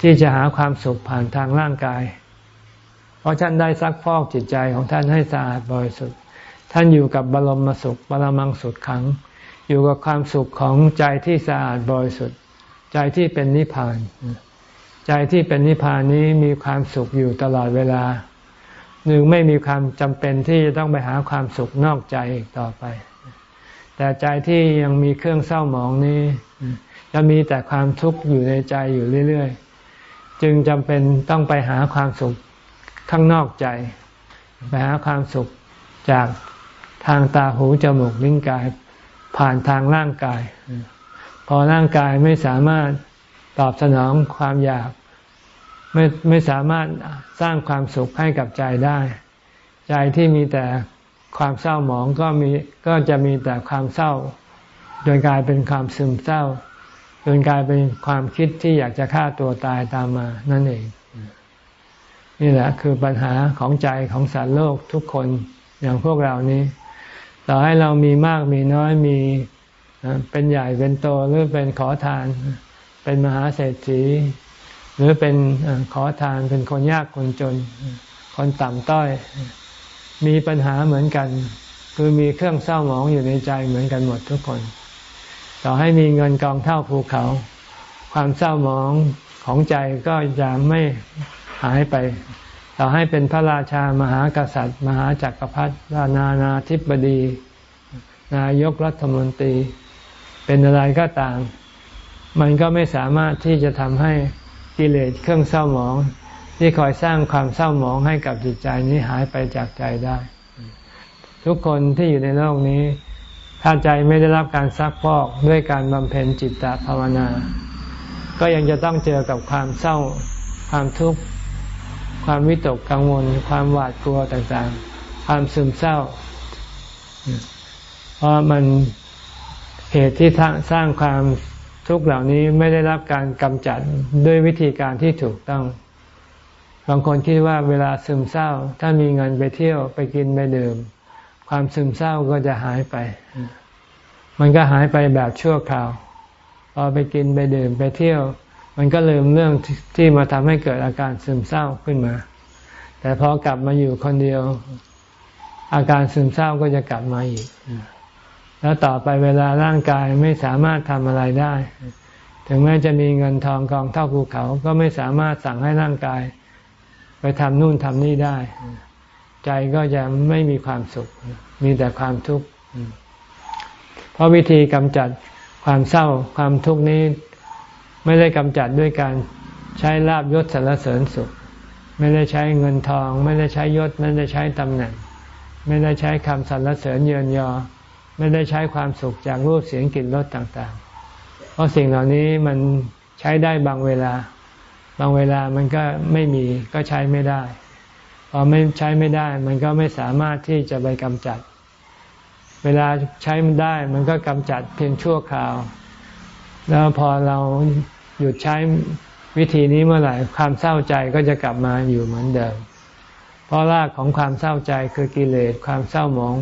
A: ที่จะหาความสุขผ่านทางร่างกาย ราะท่านได้ซักฟอกจิตใจของท่านให้สะอาดบริสุทธิ์ ท่านอยู่กับบรมสุขบรมังสุดขัง อยู่กับความสุขของใจที่สะอาดบริสุทธิ์ ใจที่เป็นนิพพาน ใจที่เป็นนิพพานนี้มีความสุขอยู่ตลอดเวลา หนึ่งไม่มีความจำเป็นที่จะต้องไปหาความสุขนอกใจอีกต่อไป แต่ใจที่ยังมีเครื่องเศร้าหมองนี้จะมีแต่ความทุกข์อยู่ในใจอยู่เรื่อย ๆ จึงจำเป็นต้องไปหาความสุข ข้างนอกใจ ไปหาความสุขจากทางตาหูจมูกลิ้นกาย ผ่านทางร่างกาย พอร่างกายไม่สามารถตอบสนองความอยาก ไม่ไม่สามารถสร้างความสุขให้กับใจได้ ใจที่มีแต่ความเศร้าหมองก็มีก็จะมีแต่ความเศร้า โดยกลายเป็นความซึมเศร้าจนกลายเป็นความคิดที่อยากจะฆ่าตัวตายตามมานั่นเอง นี่แหละคือปัญหาของใจของสัตว์โลกทุกคนอย่างพวกเรานี้ ต่อให้เรามีมากมีน้อยมีเป็นใหญ่เป็นโตหรือเป็นขอทาน เป็นมหาเศรษฐี หรือเป็นขอทานเป็นคนยากคนจน คนต่ำต้อย มีปัญหาเหมือนกัน คือมีเครื่องเศร้าหมองอยู่ในใจเหมือนกันหมดทุกคน ต่อให้มีเงินกองเท่าภูเขา ความเศร้าหมองของใจก็จะไม่ หายไปต่อให้เป็นพระราชามหากษัตริย์ มหาจักรพรรดินานาธิบดี นายกรัฐมนตรี เป็นอะไรก็ตาม มันก็ไม่สามารถที่จะทำให้กิเลสเครื่องเศร้าหมอง ที่คอยสร้างความเศร้าหมองให้กับจิตใจนี้หายไปจากใจได้ ทุกคนที่อยู่ในโลกนี้ ถ้าใจไม่ได้รับการซักพอกด้วยการบำเพ็ญจิตตภาวนา ก็ยังจะต้องเจอกับความเศร้าความทุกข์ ความวิตกกังวล ความหวาดกลัวต่างๆ ความซึมเศร้า เพราะมันเหตุที่สร้างความทุกข์เหล่านี้ไม่ได้รับการกำจัดด้วยวิธีการที่ถูกต้อง บางคนคิดว่าเวลาซึมเศร้า ถ้ามีเงินไปเที่ยวไปกินไปดื่ม ความซึมเศร้าก็จะหายไป มันก็หายไปแบบชั่วคราว พอไปกินไปดื่มไปเที่ยว มันก็ลืมเรื่องที่มาทำให้เกิดอาการซึมเศร้าขึ้นมา แต่พอกลับมาอยู่คนเดียว อาการซึมเศร้าก็จะกลับมาอีก แล้วต่อไปเวลาร่างกายไม่สามารถทำอะไรได้ ถึงแม้จะมีเงินทองกองเท่าภูเขาก็ไม่สามารถสั่งให้ร่างกาย ไปทำนู่นทำนี่ได้ ใจก็จะไม่มีความสุข มีแต่ความทุกข์เพราะวิธีกำจัดความเศร้าความทุกข์นี้ ไม่ได้กำจัดด้วยการใช้ลาบยศสรรเสริญสุข ไม่ได้ใช้เงินทอง ไม่ได้ใช้ยศ ไม่ได้ใช้ตำแหน่ง ไม่ได้ใช้คำสรรเสริญเยินยอ ไม่ได้ใช้ความสุขจากรูปเสียงกลิ่นรสต่างๆ เพราะสิ่งเหล่านี้มันใช้ได้บางเวลา บางเวลามันก็ไม่มีก็ใช้ไม่ได้ พอไม่ใช้ไม่ได้ มันก็ไม่สามารถที่จะไปกำจัด เวลาใช้มันได้ มันก็กำจัดเพียงชั่วคราว แล้วพอเราหยุดใช้วิธีนี้เมื่อไหร่ความเศร้าใจก็จะกลับมาอยู่เหมือนเดิม เพราะรากของความเศร้าใจคือกิเลสความเศร้าหมอง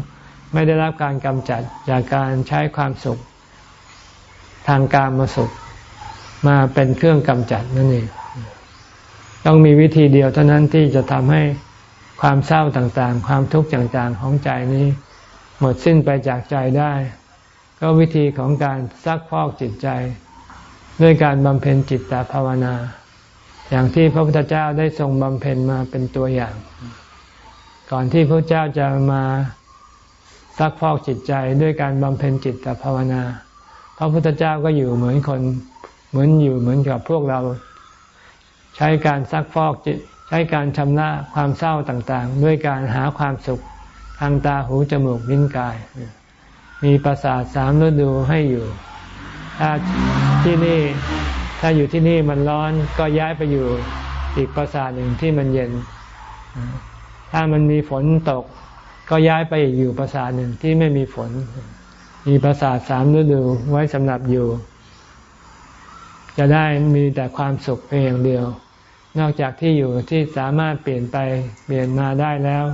A: ไม่ได้รับการกำจัดจากการใช้ความสุข ทางการมาสุขมาเป็นเครื่องกำจัดนั่นเองต้องมีวิธีเดียวเท่านั้นที่จะทำให้ความเศร้าต่างๆ ความทุกข์ต่างๆของใจนี้ หมดสิ้นไปจากใจได้ ก็วิธีของการซักพอกจิตใจ ด้วยการบำเพ็ญจิตตภาวนา อย่างที่พระพุทธเจ้าได้ทรงบำเพ็ญมาเป็นตัวอย่าง ก่อนที่พระเจ้าจะมาซักพอกจิตใจด้วยการบำเพ็ญจิตตภาวนา พระพุทธเจ้าก็อยู่เหมือนคนเหมือนอยู่เหมือนกับพวกเรา ใช้การซักฟอกจิต ใช้การชำระความเศร้าต่างๆ ด้วยการหาความสุขทางตาหูจมูกลิ้นกาย มีประสาทสามฤดูให้อยู่ ถ้าที่นี่ถ้าอยู่ที่นี่มันร้อนก็ย้ายไปอยู่อีกประสาทหนึ่งที่มันเย็น ถ้ามันมีฝนตก ก็ย้ายไปอยู่ประสาทหนึ่งที่ไม่มีฝน มีประสาทสามฤดูไว้สำหรับอยู่ จะได้มีแต่ความสุขเพียงเดียว นอกจากที่อยู่ที่สามารถเปลี่ยนไปเปลี่ยนมาได้แล้ว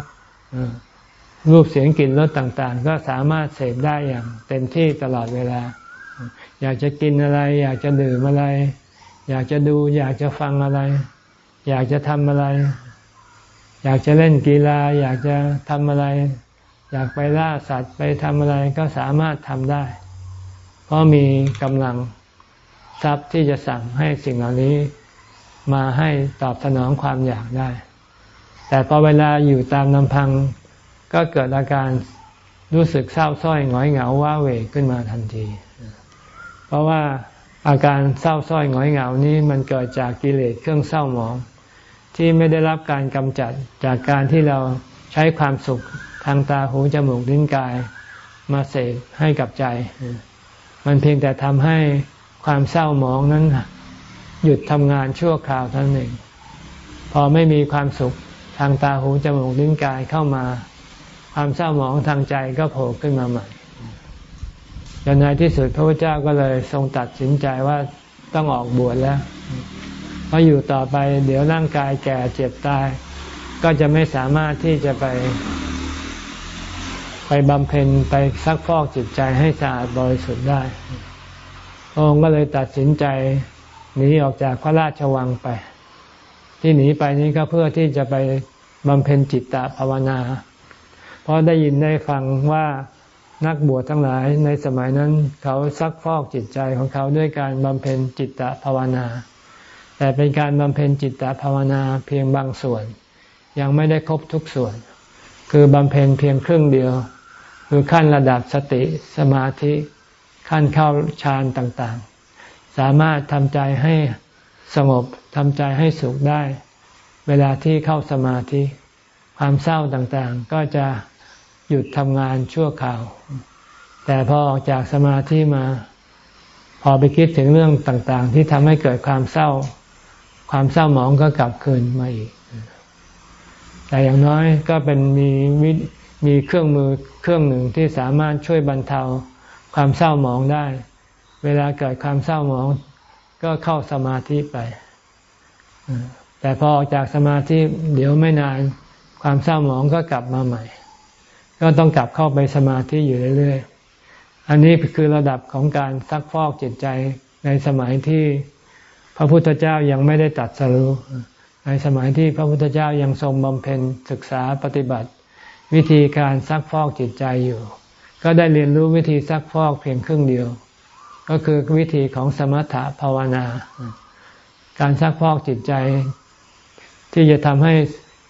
A: รูปเสียงกลิ่นรสต่างๆ ก็สามารถเสพได้อย่างเต็มที่ตลอดเวลา อยากจะกินอะไร อยากจะดื่มอะไร อยากจะดู อยากจะฟังอะไร อยากจะทำอะไร อยากจะเล่นกีฬา อยากจะทำอะไร อยากไปล่าสัตว์ไปทำอะไรก็สามารถทำได้ เพราะมีกำลังทรัพย์ที่จะสั่งให้สิ่งเหล่านี้มาให้ตอบสนองความอยากได้ แต่พอเวลาอยู่ตามลำพัง ก็เกิดอาการรู้สึกเศร้าส้อยหงอยเหงาว้าเหวขึ้นมาทันที เพราะว่าอาการเศร้าส้อยหงอยเหงานี้มันเกิดจากกิเลสเครื่องเศร้าหมอง ที่ไม่ได้รับการกำจัดจากการที่เราใช้ความสุขทางตาหูจมูกลิ้นกายมาเสพให้กับใจ มันเพียงแต่ทำให้ความเศร้าหมองนั้น หยุดทำงานชั่วคราวเท่านั้นเองพอไม่มีความสุขทางตาหูจมูกลิ้นกายเข้ามา ความเศร้าหมองทางใจก็โผล่ขึ้นมาใหม่จนในที่สุดพระพุทธเจ้าก็เลยทรงตัดสินใจว่าต้องออกบวชแล้ว เพราะอยู่ต่อไปเดี๋ยวร่างกายแก่เจ็บตาย ก็จะไม่สามารถที่จะไป ไปบำเพ็ญไปซักฟอกจิตใจให้สะอาดบริสุทธิ์ได้องค์ก็เลยตัดสินใจหนีออกจากพระราชวังไป ที่หนีไปนี้ก็เพื่อที่จะไปบำเพ็ญจิตตภาวนา เพราะได้ยินได้ฟังว่านักบวชทั้งหลายในสมัยนั้นเขาซักฟอกจิตใจของเขาด้วยการบำเพ็ญจิตตภาวนา แต่เป็นการบำเพ็ญจิตตภาวนาเพียงบางส่วน ยังไม่ได้ครบทุกส่วน คือบำเพ็ญเพียงครึ่งเดียว คือขั้นระดับสติสมาธิขั้นเข้าฌานต่างๆ สามารถทำใจให้สงบทำใจให้สุขได้ เวลาที่เข้าสมาธิ ความเศร้าต่างๆ ก็จะ หยุดทำงานชั่วคราว แต่พอออกจากสมาธิมา พอไปคิดถึงเรื่องต่างๆ ที่ทำให้เกิดความเศร้า ความเศร้าหมองก็กลับคืนมาอีก แต่อย่างน้อยก็เป็นมีมีเครื่องมือเครื่องหนึ่งที่สามารถช่วยบรรเทาความเศร้าหมองได้ เวลาเกิดความเศร้าหมอง ก็เข้าสมาธิไป แต่พอออกจากสมาธิเดี๋ยวไม่นานความเศร้าหมองก็กลับมาใหม่ ก็ต้องกลับเข้าไปสมาธิอยู่เรื่อยๆ อันนี้คือระดับของการซักฟอกจิตใจในสมัยที่พระพุทธเจ้ายังไม่ได้ตัดสรู้ในสมัยที่พระพุทธเจ้ายังทรงบำเพ็ญศึกษาปฏิบัติ วิธีการซักฟอกจิตใจอยู่ ก็ได้เรียนรู้วิธีซักฟอกเพียงครึ่งเดียว ก็คือวิธีของสมถะภาวนา การซักฟอกจิตใจ ที่จะทำให้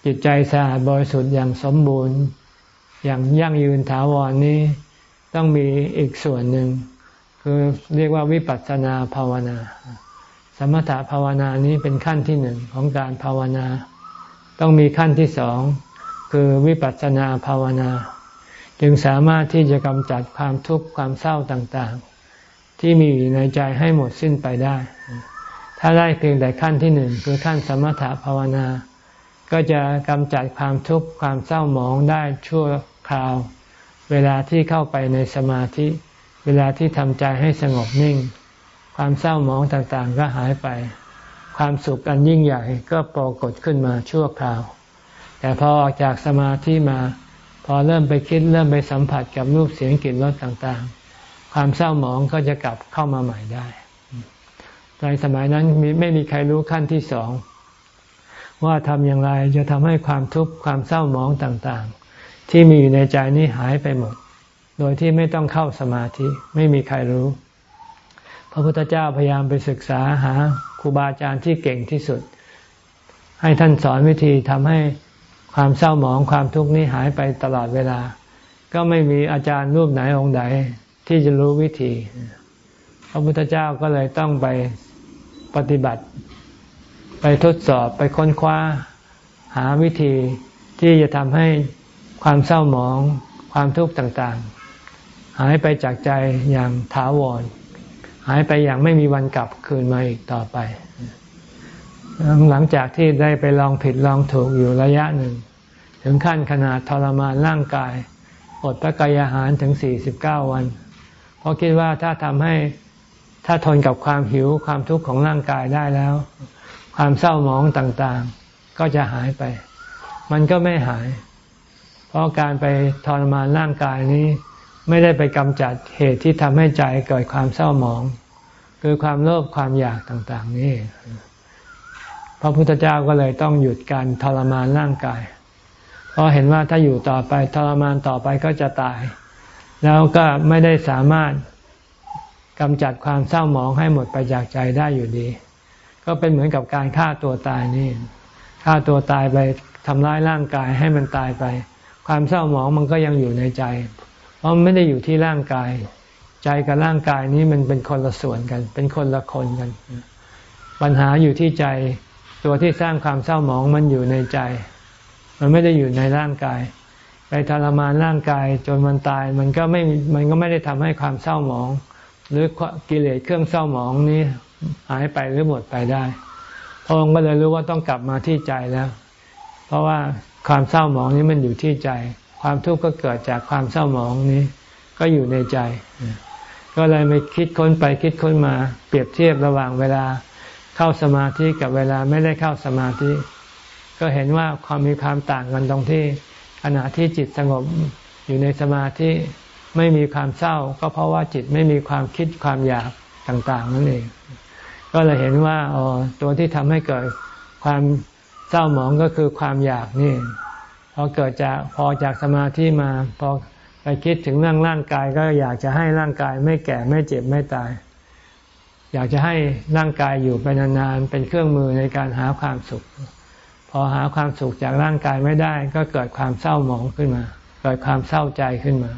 A: จิตใจสะอาดบริสุทธิ์อย่างสมบูรณ์ อย่างยั่งยืนถาวรนี้ต้องมีอีกส่วนหนึ่ง คือเรียกว่าวิปัสสนาภาวนา สมถภาวนานี้เป็นขั้นที่หนึ่งของการภาวนา ต้องมีขั้นที่สองคือวิปัสสนาภาวนา จึงสามารถที่จะกำจัดความทุกข์ความเศร้าต่างๆ ที่มีอยู่ในใจให้หมดสิ้นไปได้ ถ้าได้เพียงแต่ขั้นที่หนึ่งคือขั้นสมถภาวนา ก็จะกำจัดความทุกข์ความเศร้าหมองได้ชั่ว คราว เวลาที่เข้าไปในสมาธิ เวลาที่ทำใจให้สงบนิ่ง ความเศร้าหมองต่างๆก็หายไป ความสุขอันยิ่งใหญ่ก็ปรากฏขึ้นมาชั่วคราว แต่พอออกจากสมาธิมา พอเริ่มไปคิดเริ่มไปสัมผัสกับรูปเสียงกลิ่นรสต่างๆ ความเศร้าหมองก็จะกลับเข้ามาใหม่ได้ในสมัยนั้นไม่มีใครรู้ขั้นที่สองว่าทำอย่างไรจะทำให้ความทุกข์ความเศร้าหมองต่างๆ ที่มีอยู่ในใจนี้หายไปหมด โดยที่ไม่ต้องเข้าสมาธิไม่มีใครรู้ พระพุทธเจ้าพยายามไปศึกษาหาครูบาอาจารย์ที่เก่งที่สุด ให้ท่านสอนวิธีทำให้ความเศร้าหมองความทุกข์นี้หายไปตลอดเวลา ก็ไม่มีอาจารย์รูปไหนองค์ใดที่จะรู้วิธี พระพุทธเจ้าก็เลยต้องไปปฏิบัติ ไปทดสอบไปค้นคว้าหาวิธีที่จะทำให้ ความเศร้าหมอง ความทุกข์ต่างๆ หายไปจากใจอย่างถาวร หายไปอย่างไม่มีวันกลับคืนมาอีกต่อไป หลังจากที่ได้ไปลองผิดลองถูกอยู่ระยะหนึ่ง ถึงขั้นขนาดทรมานร่างกาย อดพระกายอาหารถึง 49 วัน เพราะคิดว่าถ้าทำให้ถ้าทนกับความหิวความทุกข์ของร่างกายได้แล้ว ความเศร้าหมองต่างๆ ก็จะหายไป มันก็ไม่หาย เพราะการไปทรมานร่างกายนี้ ไม่ได้ไปกำจัดเหตุที่ทำให้ใจเกิดความเศร้าหมอง คือความโลภความอยากต่างๆ นี่พระพุทธเจ้าก็เลยต้องหยุดการทรมานร่างกาย เพราะเห็นว่าถ้าอยู่ต่อไปทรมานต่อไปก็จะตาย แล้วก็ไม่ได้สามารถกำจัดความเศร้าหมองให้หมดไปจากใจได้อยู่ดี ก็เป็นเหมือนกับการฆ่าตัวตายนี่ฆ่าตัวตายไปทำร้ายร่างกายให้มันตายไป ความเศร้าหมองมันก็ยังอยู่ในใจ เพราะมันไม่ได้อยู่ที่ร่างกาย ใจกับร่างกายนี้มันเป็นคนละส่วนกัน เป็นคนละคนกัน ปัญหาอยู่ที่ใจ ตัวที่สร้างความเศร้าหมองมันอยู่ในใจ มันไม่ได้อยู่ในร่างกาย ไปทรมานร่างกายจนมันตาย มันก็ไม่ มันก็ไม่ได้ทำให้ความเศร้าหมอง หรือกิเลสเครื่องเศร้าหมองนี้หายไปหรือหมดไปได้พระองค์ก็เลยรู้ว่าต้องกลับมาที่ใจแล้ว เพราะว่า ความเศร้าหมองนี้มันอยู่ที่ใจ ความทุกข์ก็เกิดจากความเศร้าหมองนี้ ก็อยู่ในใจ ก็เลยไปคิดค้นไปคิดค้นมาเปรียบเทียบระหว่างเวลาเข้าสมาธิกับเวลาไม่ได้เข้าสมาธิ ก็เห็นว่าความมีความต่างกันตรงที่ขณะที่จิตสงบอยู่ในสมาธิไม่มีความเศร้า ก็เพราะว่าจิตไม่มีความคิดความอยากต่าง ๆ นั่นเอง ก็เลยเห็นว่าอ๋อตัวที่ทำให้เกิดความ ศร้าหมองก็คือความอยากนี่พอเกิดจากพอจากสมาธิมาพอไปคิดถึงเรื่องร่างกายก็อยากจะให้ร่างกายไม่แก่ไม่เจ็บไม่ตาย อยากจะให้ร่างกายอยู่ไปนานๆเป็นเครื่องมือในการหาความสุข พอหาความสุขจากร่างกายไม่ได้ ก็เกิดความเศร้าหมองขึ้นมา เกิดความเศร้าใจขึ้นมา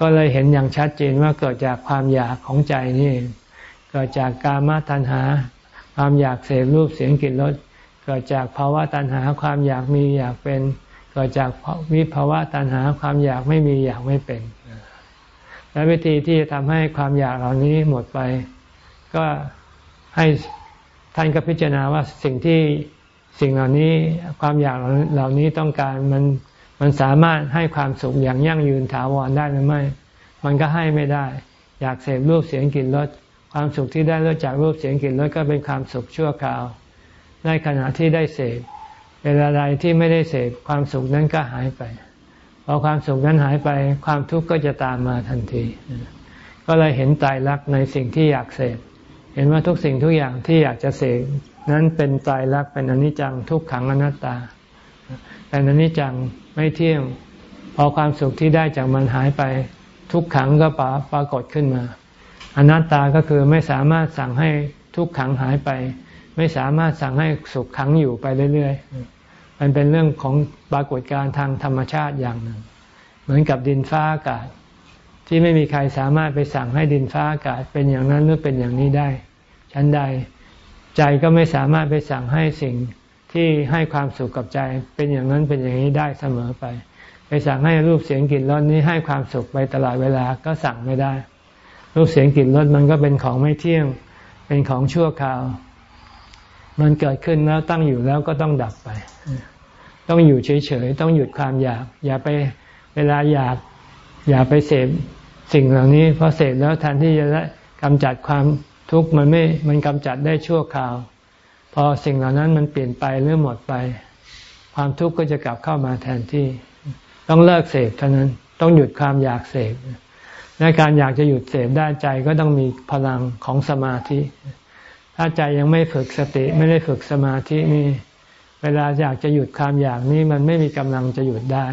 A: ก็เลยเห็นอย่างชัดเจนว่าเกิดจากความอยากของใจนี่เกิดจากกามาตัณหา ความอยากเสพรูปเสียงกลิ่นรส เกิดจากภาวะตัณหาความอยากมีอยากเป็น เกิดจากวิภาวะตัณหาความอยากไม่มีอยากไม่เป็น และวิธีที่จะทำให้ความอยากเหล่านี้หมดไป ก็ให้ท่านก็พิจารณาว่าสิ่งที่สิ่งเหล่านี้ความอยากเหล่านี้ต้องการมันมันสามารถให้ความสุขอย่างยั่งยืนถาวรได้หรือไม่ มันก็ให้ไม่ได้ อยากเสพรูปเสียงกลิ่นรสความสุขที่ได้เริ่จากรูปเสียงกลิ่นรสก็เป็นความสุขชั่วคราว ในขณะที่ได้เสพเวลาใดที่ไม่ได้เสพความสุขนั้นก็หายไปพอความสุขนั้นหายไปความทุกข์ก็จะตามมาทันที ก็เลยเห็นตายรักในสิ่งที่อยากเสพเห็นว่าทุกสิ่งทุกอย่างที่อยากจะเสพนั้นเป็นตายรักเป็นอนิจจังทุกขังอนัตตาเป็นอนิจจังไม่เที่ยงพอความสุขที่ได้จากมันหายไป ทุกขังก็ปาปรากฏขึ้นมา อนัตตาก็คือไม่สามารถสั่งให้ทุกขังหายไป ไม่สามารถสั่งให้สุขขังอยู่ไปเรื่อยๆ มันเป็นเรื่องของปรากฏการณ์ทางธรรมชาติอย่างหนึ่ง เหมือนกับดินฟ้าอากาศ ที่ไม่มีใครสามารถไปสั่งให้ดินฟ้าอากาศเป็นอย่างนั้นหรือเป็นอย่างนี้ได้ ชั้นใดใจก็ไม่สามารถไปสั่งให้สิ่งที่ให้ความสุขกับใจเป็นอย่างนั้นเป็นอย่างนี้ได้เสมอไป ไปสั่งให้รูปเสียงกลิ่นรสนี้ให้ความสุขไปตลอดเวลาก็สั่งไม่ได้ รูปเสียงกลิ่นรสมันก็เป็นของไม่เที่ยง เป็นของชั่วคราว มันเกิดขึ้นแล้วตั้งอยู่แล้วก็ต้องดับไป ต้องอยู่เฉยๆ ต้องหยุดความอยาก อย่าไปเวลาอยาก อย่าไปเสพสิ่งเหล่านี้เพราะเสพแล้วแทนที่จะกำจัดความทุกข์มันไม่ มันกำจัดได้ชั่วคราว พอสิ่งเหล่านั้นมันเปลี่ยนไปหรือหมดไป ความทุกข์ก็จะกลับเข้ามาแทนที่ ต้องเลิกเสพเท่านั้น ต้องหยุดความอยากเสพในการอยากจะหยุดเสพได้ใจก็ต้องมีพลังของสมาธิ ถ้าใจยังไม่ฝึกสติไม่ได้ฝึกสมาธินี่เวลาอยากจะหยุดความอยากนี้มันไม่มีกำลังจะหยุดได้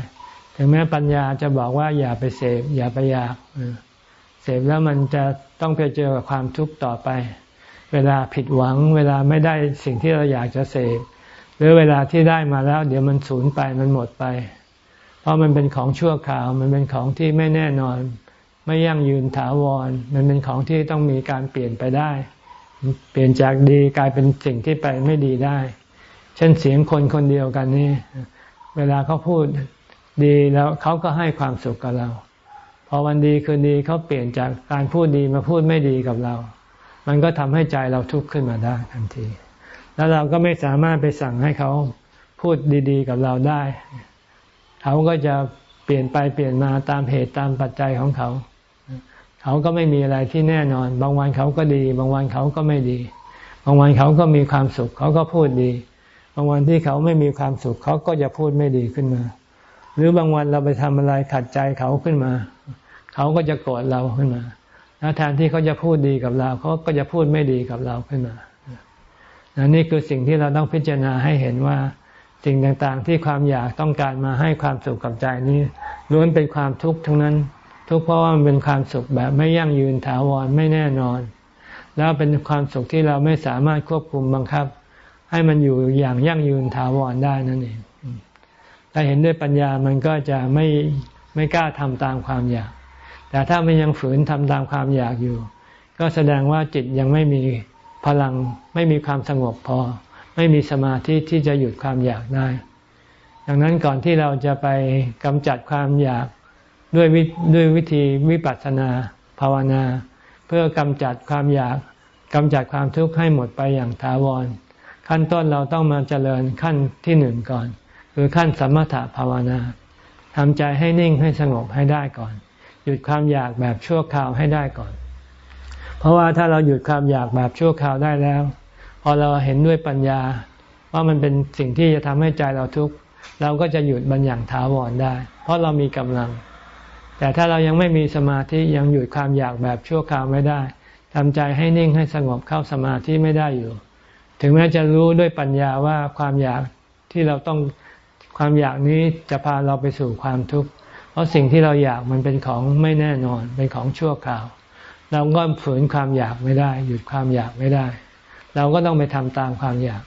A: ถึงแม้ปัญญาจะบอกว่าอย่าไปเสพอย่าไปอยากเสพแล้วมันจะต้องไปเจอกับความทุกข์ต่อไป เวลาผิดหวัง เวลาไม่ได้สิ่งที่เราอยากจะเสพหรือเวลาที่ได้มาแล้ว เดี๋ยวมันสูญไปมันหมดไป เพราะมันเป็นของชั่วคราว มันเป็นของที่ไม่แน่นอน ไม่ยั่งยืนถาวร มันเป็นของที่ต้องมีการเปลี่ยนไปได้ เปลี่ยนจากดีกลายเป็นสิ่งที่ไปไม่ดีได้ เช่นเสียงคนคนเดียวกันนี่ เวลาเขาพูดดีแล้วเขาก็ให้ความสุขกับเรา พอวันดีคืนดีเขาเปลี่ยนจากการพูดดีมาพูดไม่ดีกับเรา มันก็ทำให้ใจเราทุกข์ขึ้นมาได้ทันที แล้วเราก็ไม่สามารถไปสั่งให้เขาพูดดี ๆ กับเราได้ เขาก็จะเปลี่ยนไปเปลี่ยนมาตามเหตุตามปัจจัยของเขา เขาก็ไม่มีอะไรที่แน่นอน บางวันเขาก็ดี บางวันเขาก็ไม่ดี บางวันเขาก็มีความสุข เขาก็พูดดี บางวันที่เขาไม่มีความสุข เขาก็จะพูดไม่ดีขึ้นมา หรือบางวันเราไปทำอะไรขัดใจเขาขึ้นมา เขาก็จะโกรธเราขึ้นมาแล้วแทนที่เขาจะพูดดีกับเรา เขาก็จะพูดไม่ดีกับเราขึ้นมานี่คือสิ่งที่เราต้องพิจารณาให้เห็นว่า สิ่งต่างๆที่ความอยากต้องการมาให้ความสุขกับใจนี้ล้วนเป็นความทุกข์ทั้งนั้น ทุกเพราะว่ามันเป็นความสุขแบบไม่ยั่งยืนถาวรไม่แน่นอน แล้วเป็นความสุขที่เราไม่สามารถควบคุมบังคับ ให้มันอยู่อย่างยั่งยืนถาวรได้นั่นเองถ้าเห็นด้วยปัญญามันก็จะไม่ไม่กล้าทำตามความอยาก แต่ถ้ามันยังฝืนทำตามความอยากอยู่ ก็แสดงว่าจิตยังไม่มีพลังไม่มีความสงบพอ ไม่มีสมาธิที่จะหยุดความอยากได้ ดังนั้นก่อนที่เราจะไปกำจัดความอยาก ด้วยวิด้วยวิธีวิปัสสนาภาวนา เพื่อกำจัดความอยากกำจัดความทุกข์ให้หมดไปอย่างถาวร ขั้นต้นเราต้องมาเจริญขั้นที่หนึ่งก่อน คือขั้นสมถะภาวนาทำใจให้นิ่งให้สงบให้ได้ก่อน หยุดความอยากแบบชั่วคราวให้ได้ก่อน เพราะว่าถ้าเราหยุดความอยากแบบชั่วคราวได้แล้ว พอเราเห็นด้วยปัญญา ว่ามันเป็นสิ่งที่จะทำให้ใจเราทุกข์เราก็จะหยุดบัญญังถาวรได้ เพราะเรามีกำลัง แต่ถ้าเรายังไม่มีสมาธิยังหยุดความอยากแบบชั่วคราวไม่ได้ทำใจให้นิ่งให้สงบเข้าสมาธิไม่ได้อยู่ ถึงแม้จะรู้ด้วยปัญญาว่าความอยากที่เราต้องความอยากนี้จะพาเราไปสู่ความทุกข์เพราะสิ่งที่เราอยากมันเป็นของไม่แน่นอนเป็นของชั่วคราว เราก็ฝืนความอยากไม่ได้ หยุดความอยากไม่ได้ เราก็ต้องไปทำตามความอยาก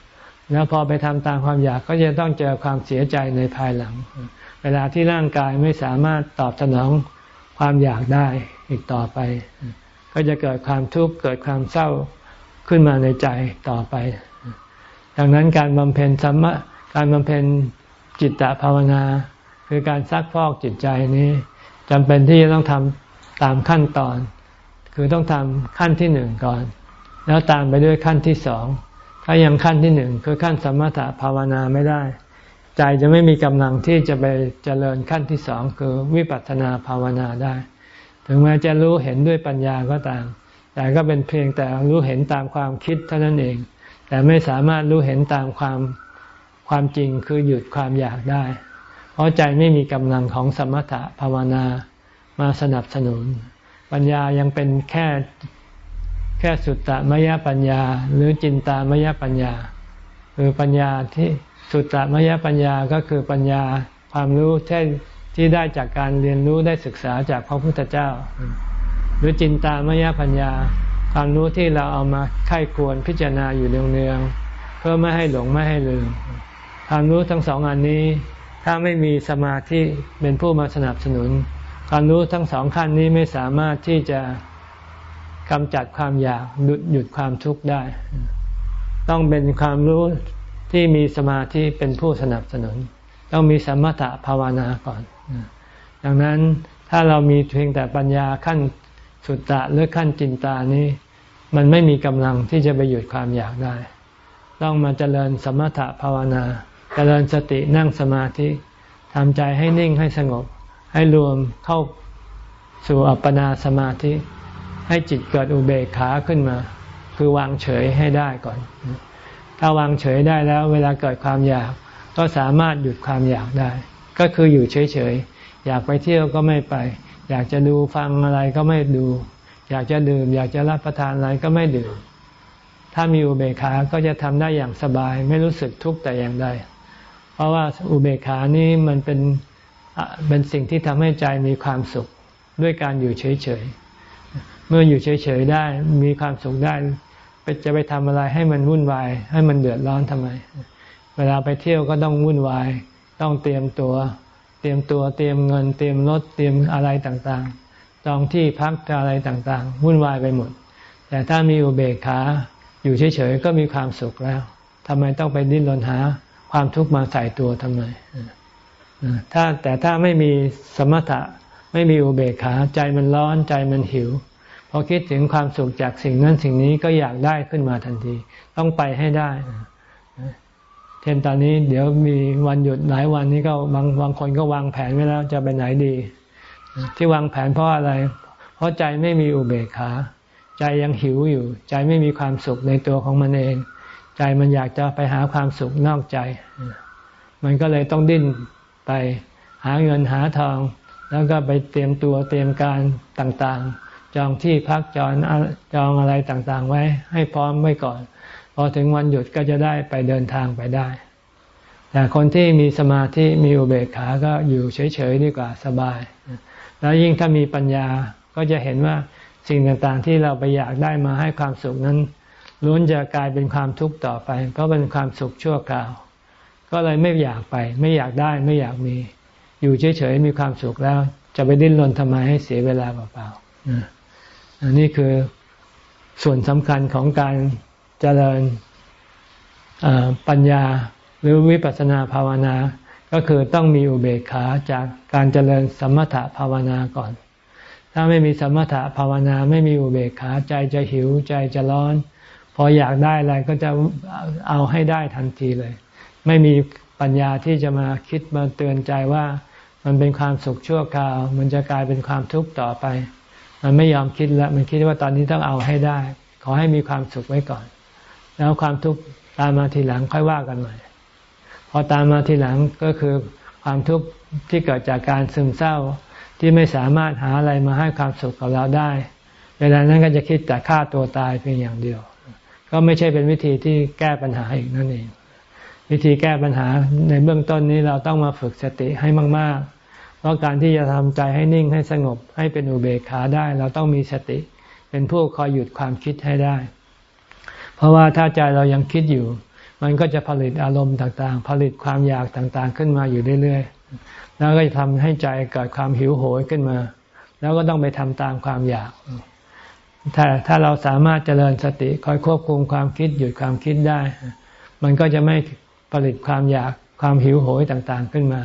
A: แล้วพอไปทำตามความอยากก็จะต้องเจอความเสียใจในภายหลัง เวลาที่ร่างกายไม่สามารถตอบสนองความอยากได้อีกต่อไป ก็จะเกิดความทุกข์เกิดความเศร้าขึ้นมาในใจต่อไป ดังนั้นการบำเพ็ญสัมมะการบำเพ็ญจิตตภาวนา คือการซักฟอกจิตใจนี้จำเป็นที่จะต้องทำตามขั้นตอน คือต้องทำขั้นที่หนึ่งก่อน แล้วตามไปด้วยขั้นที่สองถ้ายังขั้นที่หนึ่งคือขั้นสมถะภาวนาไม่ได้ ใจจะไม่มีกำลังที่จะไปเจริญขั้นที่สองคือวิปัสสนาภาวนาได้ ถึงแม้จะรู้เห็นด้วยปัญญาก็ตาม แต่ก็เป็นเพียงแต่รู้เห็นตามความคิดเท่านั้นเอง แต่ไม่สามารถรู้เห็นตามความความจริงคือหยุดความอยากได้ เพราะใจไม่มีกำลังของสมถะภาวนามาสนับสนุน ปัญญายังเป็นแค่แค่สุตตมยปัญญา หรือจินตามยปัญญา คือปัญญาที่ สุตตมยปัญญาก็คือปัญญาความรู้ที่ที่ได้จากการเรียนรู้ได้ศึกษาจากพระพุทธเจ้า หรือจินตามยปัญญา ความรู้ที่เราเอามาไข้ควรพิจารณาอยู่เนืองๆเพื่อไม่ให้หลงไม่ให้ลืม ความรู้ทั้งสองอันนี้ ถ้าไม่มีสมาธิเป็นผู้มาสนับสนุน ความรู้ทั้งสองขั้นนี้ไม่สามารถที่จะกำจัดความอยากหยุดความทุกข์ได้ ต้องเป็นความรู้ ที่มีสมาธิเป็นผู้สนับสนุน ต้องมีสมถะภาวนาก่อน ดังนั้นถ้าเรามีเพียงแต่ปัญญาขั้นสุตตะหรือขั้นจินตานี้ มันไม่มีกำลังที่จะไปหยุดความอยากได้ ต้องมาเจริญสมถะภาวนา เจริญสตินั่งสมาธิทำใจให้นิ่งให้สงบ ให้รวมเข้าสู่อัปปนาสมาธิ ให้จิตเกิดอุเบกขาขึ้นมา คือวางเฉยให้ได้ก่อน ถ้าวางเฉยได้แล้ว เวลาเกิดความอยาก ก็สามารถหยุดความอยากได้ ก็คืออยู่เฉยๆ อยากไปเที่ยวก็ไม่ไป อยากจะดูฟังอะไรก็ไม่ดู อยากจะดื่ม อยากจะรับประทานอะไรก็ไม่ดื่ม ถ้ามีอุเบกขา ก็จะทำได้อย่างสบาย ไม่รู้สึกทุกข์แต่อย่างใด เพราะว่าอุเบกขานี้มันเป็นเป็นสิ่งที่ทำให้ใจมีความสุขด้วยการอยู่เฉยๆ เมื่ออยู่เฉยๆ ได้มีความสุขได้ ปจะไปทำอะไรให้มันวุ่นวาย ให้มันเดือดร้อนทำไม เวลาไปเที่ยวก็ต้องวุ่นวาย ต้องเตรียมตัว เตรียมตัวเตรียมเงิน เตรียมรถเตรียมอะไรต่างๆจองที่พักอะไรต่างๆ วุ่นวายไปหมด แต่ถ้ามีอุเบกขาอยู่เฉยๆก็มีความสุขแล้วทำไมต้องไปดิ้นรนหา ความทุกข์มาใส่ตัวทำไมถ้าแต่ถ้าไม่มีสมถะไม่มีอุเบกขาใจมันร้อนใจมันหิว อคิดถึงความสุขจากสิ่งนั้นสิ่งนี้ก็อยากได้ขึ้นมาทันที ต้องไปให้ได้เช่นตอนนี้เดี๋ยวมีวันหยุดหลายวันนี้ก็บางบางคนก็วางแผนไว้แล้วจะไปไหนดี ที่วางแผนเพราะอะไร เพราะใจไม่มีอุเบกขา ใจยังหิวอยู่ ใจไม่มีความสุขในตัวของมันเอง ใจมันอยากจะไปหาความสุขนอกใจ มันก็เลยต้องดิ้นไปหาเงินหาทอง แล้วก็ไปเตรียมตัวเตรียมการต่างๆ จองที่พักจองจองอะไรต่างๆ ไว้ ให้พร้อมไว้ก่อน พอถึงวันหยุดก็จะได้ไปเดินทางไปได้ แต่คนที่มีสมาธิมีอุเบกขาก็อยู่เฉยๆดีกว่าสบาย แล้วยิ่งถ้ามีปัญญาก็จะเห็นว่าสิ่งต่างๆที่เราไปอยากได้มาให้ความสุขนั้นล้วนจะกลายเป็นความทุกข์ต่อไป เพราะเป็นความสุขชั่วคราว ก็เลยไม่อยากไป ไม่อยากได้ไม่อยากมี อยู่เฉยๆมีความสุขแล้ว จะไปดิ้นรนทำไมให้เสียเวลาเปล่าๆ นนี้คือส่วนสำคัญของการเจริญปัญญาหรือวิปัสสนาภาวนา ก็คือต้องมีอุเบกขาจากการเจริญสมถะภาวนาก่อน ถ้าไม่มีสมถะภาวนาไม่มีอุเบกขาใจจะหิวใจจะร้อน พออยากได้อะไรก็จะเอาให้ได้ทันทีเลย ไม่มีปัญญาที่จะมาคิดมาเตือนใจว่ามันเป็นความสุขชั่วคราว มันจะกลายเป็นความทุกข์ต่อไป มันไม่ยอมคิดแล้ว มันคิดว่าตอนนี้ต้องเอาให้ได้ ขอให้มีความสุขไว้ก่อน แล้วความทุกข์ตามมาทีหลังค่อยว่ากันใหม่พอตามมาทีหลังก็คือความทุกข์ที่เกิดจากการซึมเศร้าที่ไม่สามารถหาอะไรมาให้ความสุขกับเราได้ เวลานั้นก็จะคิดแต่ฆ่าตัวตายเพียงอย่างเดียว ก็ไม่ใช่เป็นวิธีที่แก้ปัญหาอีกนั่นเอง วิธีแก้ปัญหาในเบื้องต้นนี้เราต้องมาฝึกสติให้มาก ๆ ราะการที่จะทำใจให้นิ่งให้สงบให้เป็นอุเบกขาได้ เราต้องมีสติ เป็นผู้คอยหยุดความคิดให้ได้ เพราะว่าถ้าใจเรายังคิดอยู่ มันก็จะผลิตอารมณ์ต่างๆ ผลิตความอยากต่างๆ ขึ้นมาอยู่เรื่อยๆ แล้วก็จะทำให้ใจเกิดความหิวโหยขึ้นมา แล้วก็ต้องไปทำตามความอยากถ้าถ้าเราสามารถเจริญสติคอยควบคุมความคิดหยุดความคิดได้ มันก็จะไม่ผลิตความอยากความหิวโหยต่างๆขึ้นมา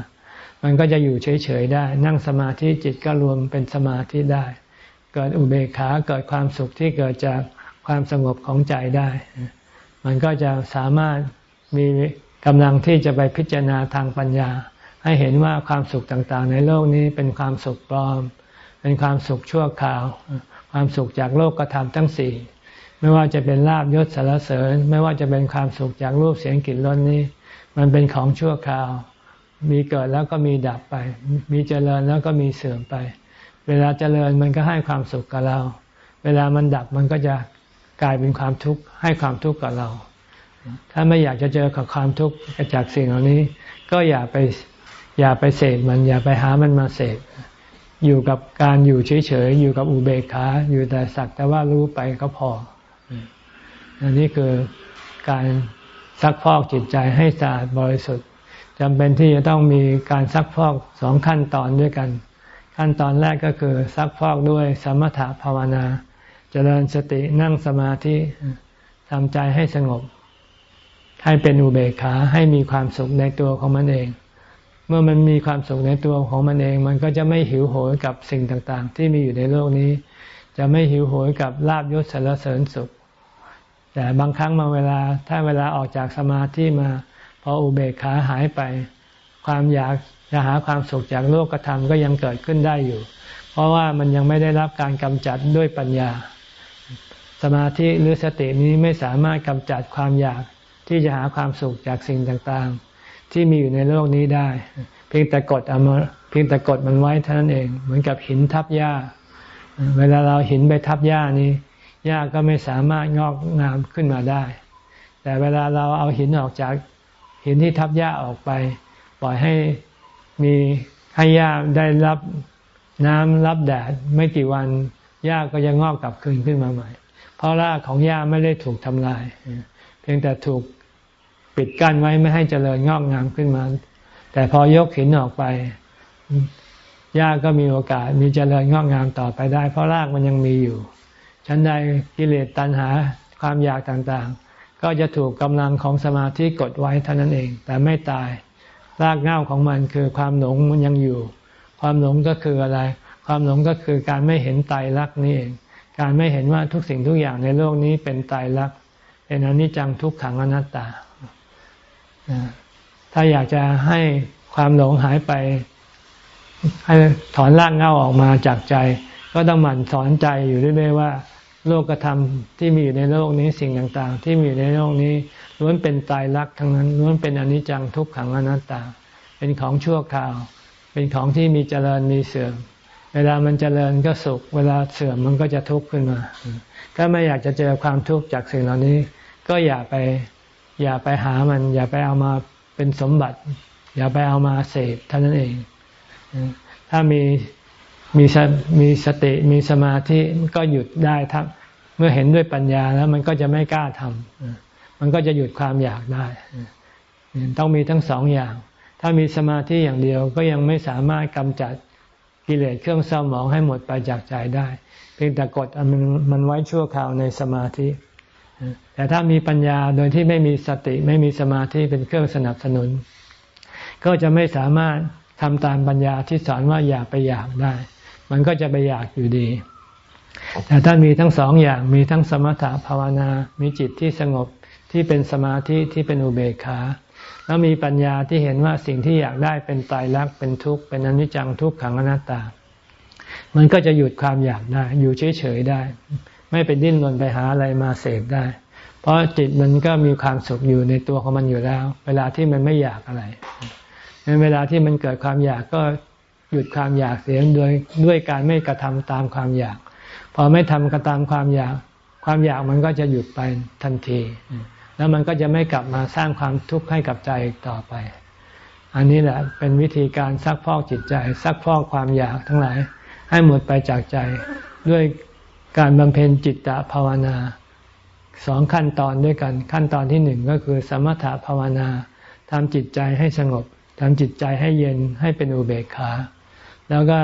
A: มันก็จะอยู่เฉยๆได้ นั่งสมาธิจิตก็รวมเป็นสมาธิได้ เกิดอุเบกขาเกิดความสุขที่เกิดจากความสงบของใจได้ มันก็จะสามารถมีกำลังที่จะไปพิจารณาทางปัญญา ให้เห็นว่าความสุขต่างๆ ในโลกนี้เป็นความสุขปลอม เป็นความสุขชั่วคราว ความสุขจากโลกกระทำทั้งสี่ไม่ว่าจะเป็นลาบยศสารเสริญ ไม่ว่าจะเป็นความสุขจากรูปเสียงกลิ่นรสนี้ มันเป็นของชั่วคราว มีเกิดแล้วก็มีดับไป มีเจริญแล้วก็มีเสื่อมไป เวลาเจริญมันก็ให้ความสุขกับเรา เวลามันดับมันก็จะกลายเป็นความทุกข์ให้ความทุกข์กับเรา ถ้าไม่อยากจะเจอกับความทุกข์จากสิ่งเหล่านี้ ก็อย่าไปอย่าไปเสพมันอย่าไปหามันมาเสพอยู่กับการอยู่เฉยๆอยู่กับอุเบกขาอยู่แต่สักแต่ว่ารู้ไปก็พออันนี้คือการซักฟอกจิตใจให้สะอาดบริสุทธิ์ จำเป็นที่จะต้องมีการซักฟอกสองขั้นตอนด้วยกัน ขั้นตอนแรกก็คือซักฟอกด้วยสมถะภาวนาจเจริญสตินั่งสมาธิทำใจให้สงบ ให้เป็นอุเบกขาให้มีความสุขในตัวของมันเอง เมื่อมันมีความสุขในตัวของมันเอง มันก็จะไม่หิวโหยกับสิ่งต่างๆ ที่มีอยู่ในโลกนี้ จะไม่หิวโหยกับลาบยศสารเสริญสุข แต่บางครั้งบางเวลาถ้าเวลาออกจากสมาธิมา พออุเบกขาหายไป ความอยากจะหาความสุขจากโลกธรรมก็ยังเกิดขึ้นได้อยู่ เพราะว่ามันยังไม่ได้รับการกำจัดด้วยปัญญา สมาธิหรือสตินี้ไม่สามารถกำจัดความอยากที่จะหาความสุขจากสิ่งต่างๆ ที่มีอยู่ในโลกนี้ได้ เพียงแต่กดเอามาเพียงแต่กดมันไว้เท่านั้นเอง เหมือนกับหินทับหญ้า เวลาเราหินไปทับหญ้านี้หญ้าก็ไม่สามารถงอกงามขึ้นมาได้ แต่เวลาเราเอาหินออกจาก หินที่ทับหญ้าออกไป ปล่อยให้มีให้หญ้าได้รับน้ำรับแดดไม่กี่วันหญ้าก็จะงอกกลับคืนขึ้นมาใหม่ เพราะรากของหญ้าไม่ได้ถูกทำลาย เพียงแต่ถูกปิดกั้นไว้ไม่ให้เจริญงอกงามขึ้นมา แต่พอยกหินออกไปหญ้าก็มีโอกาสมีเจริญงอกงามต่อไปได้ เพราะรากมันยังมีอยู่ชั้นใดกิเลสตัณหาความอยากต่างๆ ก็จะถูกกำลังของสมาธิกดไว้เท่านั้นเอง แต่ไม่ตาย รากเหง้าของมันคือความหลงมันยังอยู่ ความหลงก็คืออะไร ความหลงก็คือการไม่เห็นไตรลักนี่เอง การไม่เห็นว่าทุกสิ่งทุกอย่างในโลกนี้เป็นไตรลักเป็นอนิจจังทุกขังอนัตตา ถ้าอยากจะให้ความหลงหายไป ให้ถอนรากเหง้าออกมาจากใจ ก็ต้องหมั่นสอนใจอยู่เรื่อยๆว่า โลกธรรมที่มีอยู่ในโลกนี้สิ่งต่างๆ ที่มีอยู่ในโลกนี้ล้วนเป็นตายรักทั้งนั้นล้วนเป็นอนิจจังทุกขังอนัตตา เป็นของชั่วคราว เป็นของที่มีเจริญมีเสื่อม เวลามันเจริญก็สุข เวลาเสื่อมมันก็จะทุกข์ขึ้นมา ถ้าไม่อยากจะเจอความทุกข์จากสิ่งเหล่านี้ ก็อย่าไปอย่าไปหามัน อย่าไปเอามาเป็นสมบัติ อย่าไปเอามาเสพเท่านั้นเอง ถ้ามี มีมีสติมีสมาธิก็หยุดได้ทั้งเมื่อเห็นด้วยปัญญาแล้วมันก็จะไม่กล้าทำมันก็จะหยุดความอยากได้ ต้องมีทั้งสองอย่าง ถ้ามีสมาธิอย่างเดียวก็ยังไม่สามารถกำจัดกิเลสเครื่องเศร้าหมองให้หมดไปจากใจได้ เพียงแต่กดมันมันไว้ชั่วคราวในสมาธิ แต่ถ้ามีปัญญาโดยที่ไม่มีสติไม่มีสมาธิเป็นเครื่องสนับสนุน ก็จะไม่สามารถทำตามปัญญาที่สอนว่าอย่าไปอยากได้ มันก็จะไปอยากอยู่ดี แต่ถ้ามีทั้งสองอย่างมีทั้งสมถะภาวนา มีจิตที่สงบที่เป็นสมาธิที่เป็นอุเบกขา แล้วมีปัญญาที่เห็นว่าสิ่งที่อยากได้เป็นตายรักเป็นทุกข์เป็นอนิจจังทุกขังอนัตตา มันก็จะหยุดความอยากได้ อยู่เฉยๆได้ ไม่ไปดิ้นรนไปหาอะไรมาเสพได้ เพราะจิตมันก็มีความสุขอยู่ในตัวของมันอยู่แล้ว เวลาที่มันไม่อยากอะไรในเวลาที่มันเกิดความอยากก็ หยุดความอยากเสียโดยด้วยการไม่กระทำตามความอยาก พอไม่ทำกระตามความอยาก ความอยากมันก็จะหยุดไปทันที แล้วมันก็จะไม่กลับมาสร้างความทุกข์ให้กับใจต่อไป อันนี้แหละเป็นวิธีการซักพอกจิตใจ ซักพอกความอยากทั้งหลาย ให้หมดไปจากใจด้วยการบำเพ็ญจิตตภาวนาสองขั้นตอนด้วยกันขั้นตอนที่หนึ่งก็คือ สมถภาวนาทำจิตใจให้สงบทำจิตใจให้เย็นให้เป็นอุเบกขา แล้วก็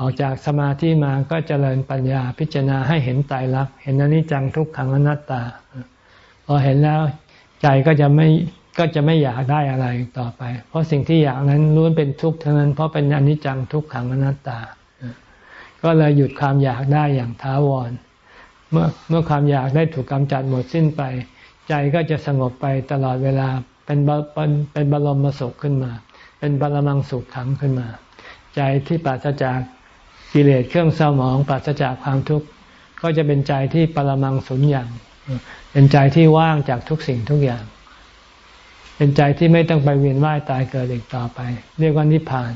A: ออกจากสมาธิมาก็เจริญปัญญาพิจารณาให้เห็นไตายรักษณ์เห็นอนิจจังทุกขังอนัตตา พอเห็นแล้วใจก็จะไม่ก็จะไม่อยากได้อะไรต่อไป เพราะสิ่งที่อยากนั้นล้วนเป็นทุกข์ทั้งนั้น เพราะเป็นอนิจจังทุกขังอนัตตา ก็เลยหยุดความอยากได้อย่างท้าวร เมื่อเมื่อความอยากได้ถูกกำจัดหมดสิ้นไป ใจก็จะสงบไปตลอดเวลาเป็นเป็นบรมสุขขึ้นมา เป็นบรมังสุขขังขึ้นมา ใจที่ปราศจากกิเลสเครื่องเศร้าหมองปราศจากความทุกข์ก็จะเป็นใจที่ปรมังสุญญ์อย่าง เป็นใจที่ว่างจากทุกสิ่งทุกอย่าง เป็นใจที่ไม่ต้องไปเวียนว่ายตายเกิดอีกต่อไป เรียกว่านิพพาน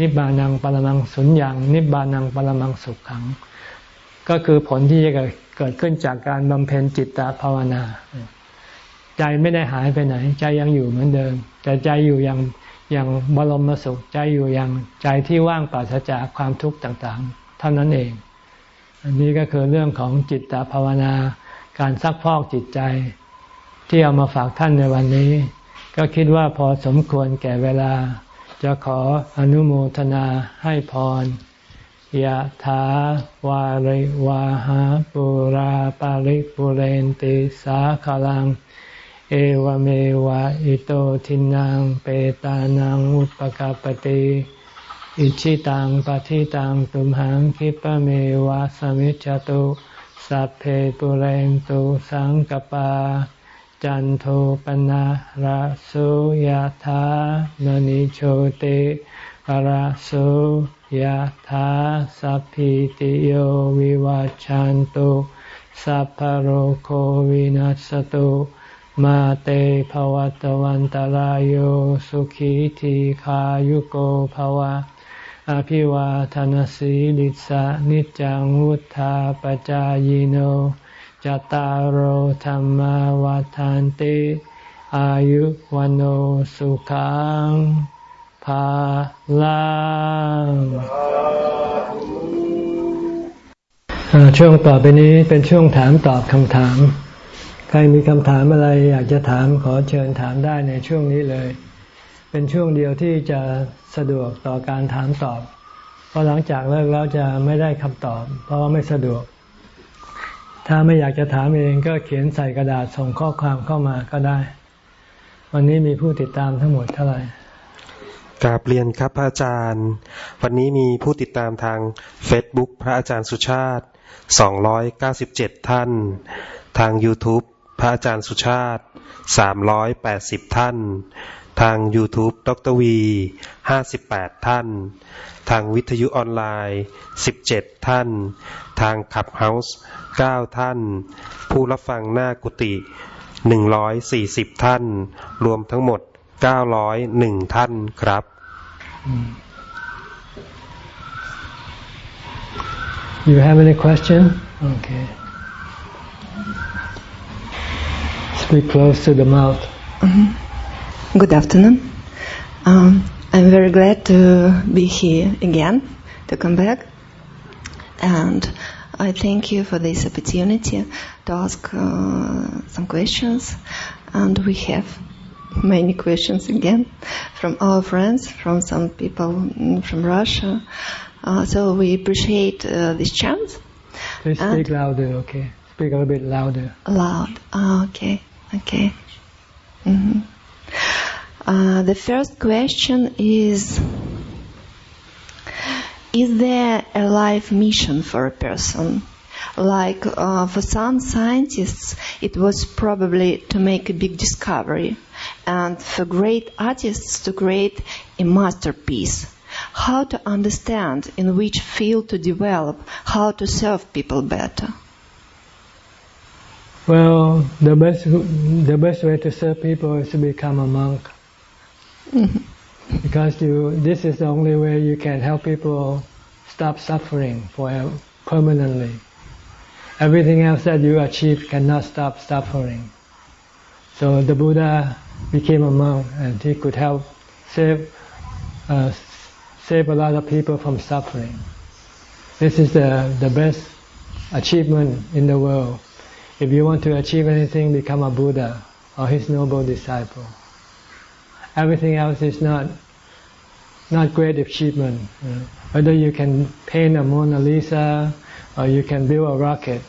A: นิบานังปรมังสุญญ์นิบานังปรมังสุขขัง ก็คือผลที่จะเกิดขึ้นจากการบำเพ็ญจิตตภาวนา ใจไม่ได้หายไปไหน ใจยังอยู่เหมือนเดิม แต่ใจอยู่อย่าง อย่างบรมสุขใจอยู่อย่างใจที่ว่างปราศจากความทุกข์ต่างๆ เท่านั้นเอง อันนี้ก็คือเรื่องของจิตตภาวนา การซักพอกจิตใจ ที่เอามาฝากท่านในวันนี้ ก็คิดว่าพอสมควรแก่เวลา จะขออนุโมทนาให้พรยะถาวาริวาหาปุราปาริปุเรนติสาขลัง เอวเมวะอิโตทินังเปตานังอุปกาปติอิชิตังปฏิตังตุมหังคิปะเมวะสมิจจตุสัพเพปุเรนตุสังกปา จันโทปนะระโสยธามณิโชติระโสยธาสัพพิติโยวิวัจจันตุสัพพโรโควินัสตุ มาเตภวัตวันตารโยสุขีทีขายุโกภวะ อภิวาทานสีลิสานิจังวุธาปจายโนจตารโหธรรมวาทานติอายุวันโอสุขังพาลังช่วงต่อไปนี้เป็นช่วงถามตอบคำถาม ใครมีคำถามอะไรอยากจะถามขอเชิญถามได้ในช่วงนี้เลย เป็นช่วงเดียวที่จะสะดวกต่อการถามตอบ เพราะหลังจากเลิกแล้วจะไม่ได้คำตอบ เพราะว่าไม่สะดวก ถ้าไม่อยากจะถามเองก็เขียนใส่กระดาษส่งข้อความเข้ามาก็ได้ วันนี้มีผู้ติดตามทั้งหมดเท่าไหร่
B: กราบเรียนครับพระอาจารย์ วันนี้มีผู้ติดตามทาง Facebook พระอาจารย์สุชาติ 297 ท่าน ทาง YouTube พระอาจารย์สุชาติ 380 ท่าน ทาง YouTube ดรวี 58 ท่าน ทางวิทยุออนไลน์ 17 ท่าน ทางขับเฮาส์ 9 ท่าน ผู้รับฟังหน้ากุฏิ140 ท่าน รวมทั้งหมดเก้าร้อยหนึ่งท่านครับ
A: You have any question? Okay. Speak close to the mouth.
C: Mm-hmm. Good afternoon. Um, I'm very glad to be here again, to come back. And I thank you for this opportunity to ask uh, some questions. And we have many questions again from our friends, from some people from Russia. Uh, so we appreciate uh, this chance.
A: Please and speak louder, okay? Speak a little bit louder.
C: Loud. Oh, okay. Okay. Mm-hmm. Uh, the first question is Is there a life mission for a person? Like uh, for some scientists, it was probably to make a big discovery, and for great artists to create a masterpiece. How to understand in which field to develop, how to serve people better.
A: Well, the best the best way to serve people is to become a monk. Mm-hmm. Because you, this is the only way you can help people stop suffering for permanently. Everything else that you achieve cannot stop suffering. So the Buddha became a monk and he could help save uh, save a lot of people from suffering. This is the the best achievement in the world. If you want to achieve anything, become a Buddha or his noble disciple. Everything else is not not great achievement. whether you can paint a Mona Lisa or you can build a rocket.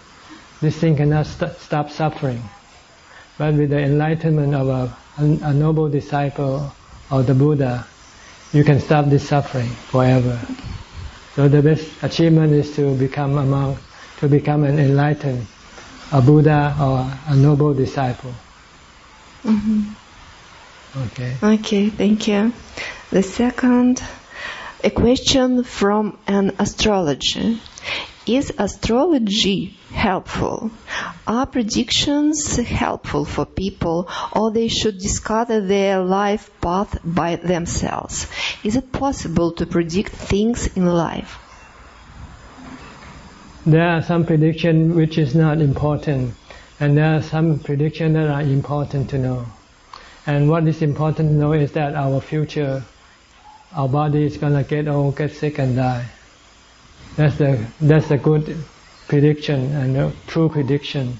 A: This thing cannot st stop suffering. But with the enlightenment of a, a, noble disciple or the Buddha, you can stop this suffering forever. So the best achievement is to become a monk, to become an enlightened, a Buddha or a noble disciple.
C: Mm -hmm. Okay. Okay, thank you. The second, a question from an astrologer. Is astrology helpful? Are predictions helpful for people or they should discover their life path by themselves? Is it possible to predict things in life?
A: There are some prediction which is not important and there are some prediction that are important to know. And what is important to know is that our future, our body is gonna get old, get sick and die. That's the that's a good prediction and a true prediction.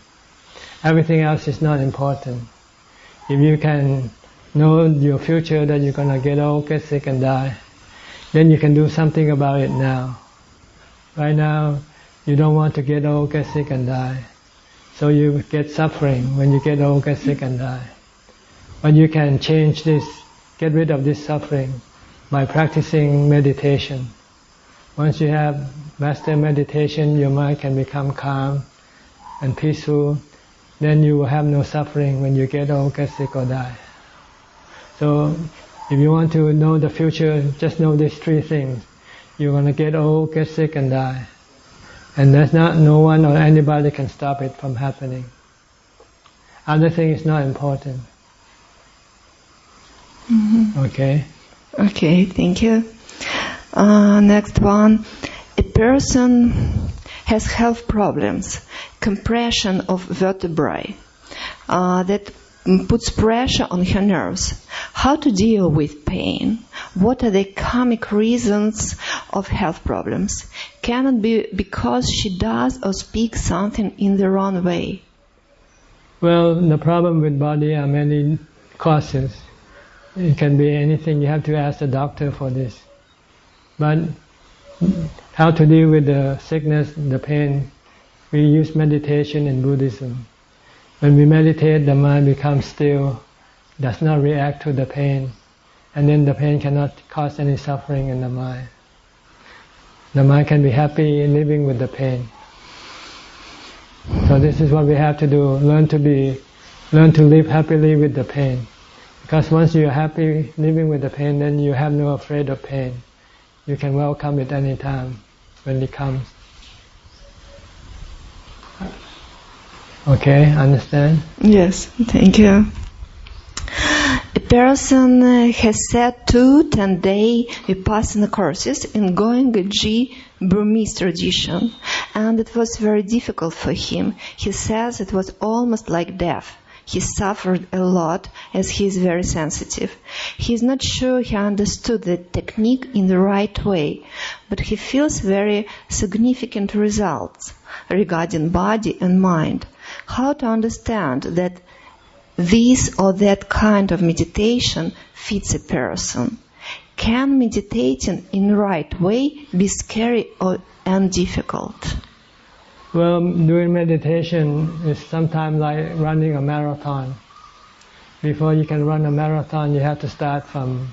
A: Everything else is not important. If you can know your future that you're gonna get old, get sick, and die, then you can do something about it now. Right now, you don't want to get old, get sick, and die. So you get suffering when you get old, get sick, and die. But you can change this, get rid of this suffering by practicing meditation. Once you have master meditation, your mind can become calm and peaceful. Then you will have no suffering when you get old, get sick, or die. So, if you want to know the future, just know these three things. You're going to get old, get sick, and die. And there's not, no one or anybody can stop it from happening. Other thing is not important. Mm-hmm. Okay?
C: Okay, thank you. Uh, next one. A person has health problems, compression of vertebrae. Uh, that puts pressure on her nerves. How to deal with pain? What are the karmic reasons of health problems? Can it be because she does or speaks something in the wrong way?
A: Well, the problem with body are many causes. It can be anything. You have to ask the doctor for this. But how to deal with the sickness, the pain, we use meditation in Buddhism. When we meditate, the mind becomes still, does not react to the pain, and then the pain cannot cause any suffering in the mind. The mind can be happy in living with the pain. So this is what we have to do: learn to be, learn to live happily with the pain. Because once you're happy living with the pain, then you have no afraid of pain. You can welcome it any time when it comes. Okay, I understand?
C: Yes, thank you. A person has said two 10-day Vipassana courses in Goenkaji Burmese tradition, and it was very difficult for him. He says it was almost like death. He suffered a lot as he is very sensitive. He is not sure he understood the technique in the right way, but he feels very significant results regarding body and mind how to understand that this or that kind of meditation fits a person. Can meditating in the right way be scary or, and difficult?
A: Well, doing meditation is sometimes like running a marathon. Before you can run a marathon, you have to start from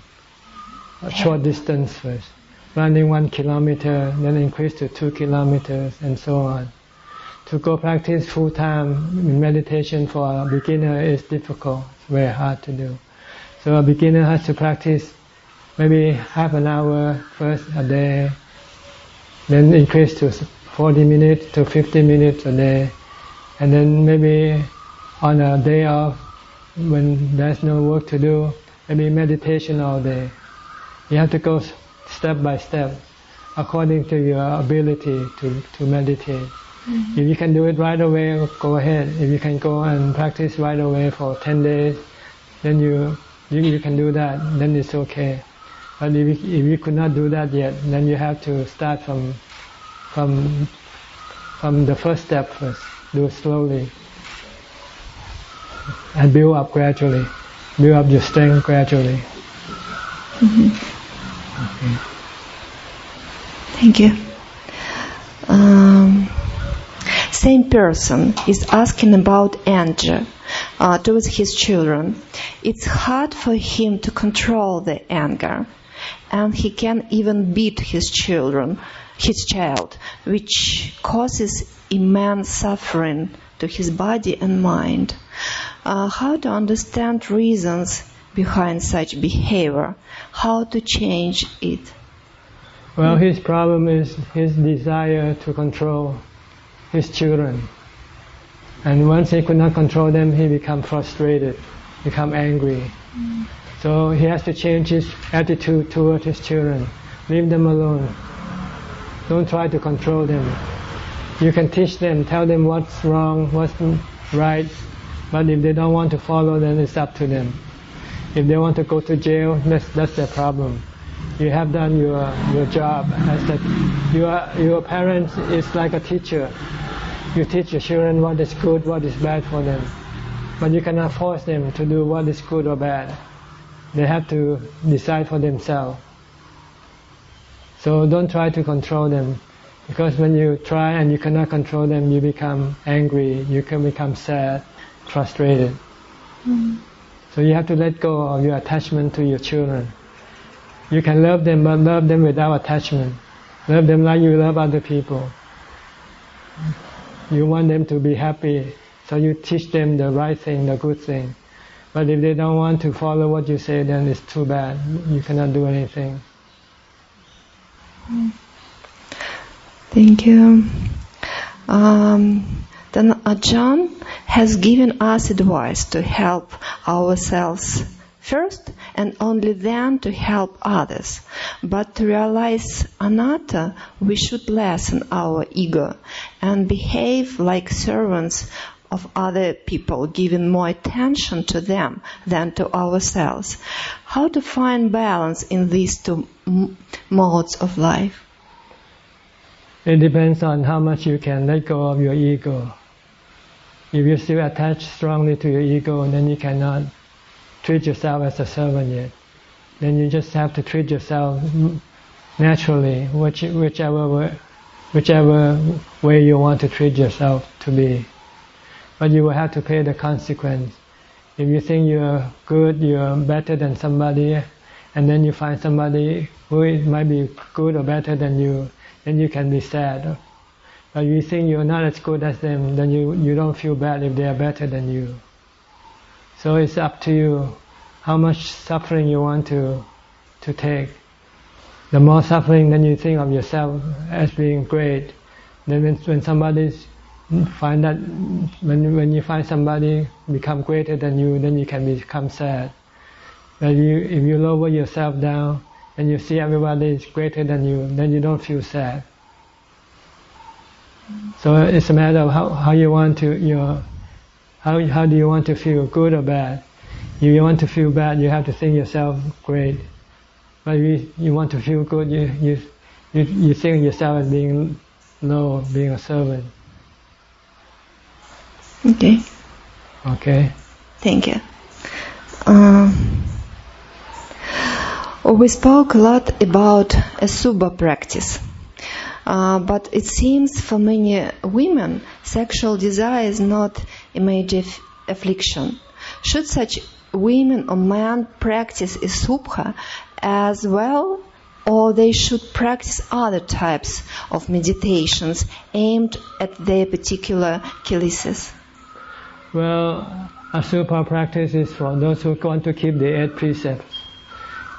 A: a short distance first. Running one kilometer, then increase to two kilometers, and so on to go practice full time meditation for a beginner is difficult. Very hard to do. So a beginner has to practice maybe half an hour first a day, then increase to 40 minutes to 50 minutes a day, and then maybe on a day off when there's no work to do, maybe meditation all day. You have to go step by step according to your ability to, to meditate. Mm-hmm. If you can do it right away, go ahead. If you can go and practice right away for 10 days, then you, you, you can do that, then it's okay. But if you, if you could not do that yet, then you have to start from, from, from the first step first. Do it slowly. And build up gradually. Build up your strength gradually.
C: Mm-hmm. Okay. Thank you. Um, same person is asking about anger uh, towards his children. It's hard for him to control the anger, and he can even beat his children, his child, which causes immense suffering to his body and mind. Uh, how to understand reasons behind such behavior? How to change it?
A: Well, his problem is his desire to control his children. And once he could not control them, he become frustrated, become angry. Mm. So he has to change his attitude toward his children. Leave them alone. Don't try to control them. You can teach them, tell them what's wrong, what's right, but if they don't want to follow, then it's up to them. If they want to go to jail, that's, that's their problem. You have done your your job as that your your parents is like a teacher. You teach your children what is good, what is bad for them, but you cannot force them to do what is good or bad. They have to decide for themselves. So don't try to control them, because when you try and you cannot control them, you become angry, you can become sad, frustrated. Mm. So you have to let go of your attachment to your children. You can love them, but love them without attachment. Love them like you love other people. You want them to be happy, so you teach them the right thing, the good thing. But if they don't want to follow what you say, then it's too bad. You cannot do anything.
C: Thank you. Um, then Ajahn has given us advice to help ourselves first and only then to help others. But to realize anatta, we should lessen our ego and behave like servants of other people, giving more attention to them than to ourselves. How to find balance in these two modes of life?
A: It depends on how much you can let go of your ego. If you still attach strongly to your ego, then you cannot treat yourself as a servant yet. Then you just have to treat yourself naturally, which, whichever way, whichever way you want to treat yourself to be. But you will have to pay the consequence. If you think you're good, you're better than somebody, and then you find somebody who might be good or better than you, then you can be sad. But you think you're not as good as them, then you, you don't feel bad if they are better than you. So it's up to you how much suffering you want to to take. The more suffering, then you think of yourself as being great. Then when, when somebody find that when when you find somebody become greater than you, then you can become sad. But you, if you lower yourself down, and you see everybody is greater than you, then you don't feel sad. So it's a matter of how, how you want to your how how do you want to feel good or bad. If you want to feel bad, you have to think yourself great. But if you want to feel good, you you you, you think yourself as being low, being a servant.
C: Okay.
A: Okay.
C: Thank you. Um, we spoke a lot about a suba practice. Uh, but it seems for many women, sexual desire is not f- affliction. Should such women or men practice asubha as well, or they should practice other types of meditations aimed at their particular kilesas?
A: Well, asubha practice is for those who want to keep the eight precepts.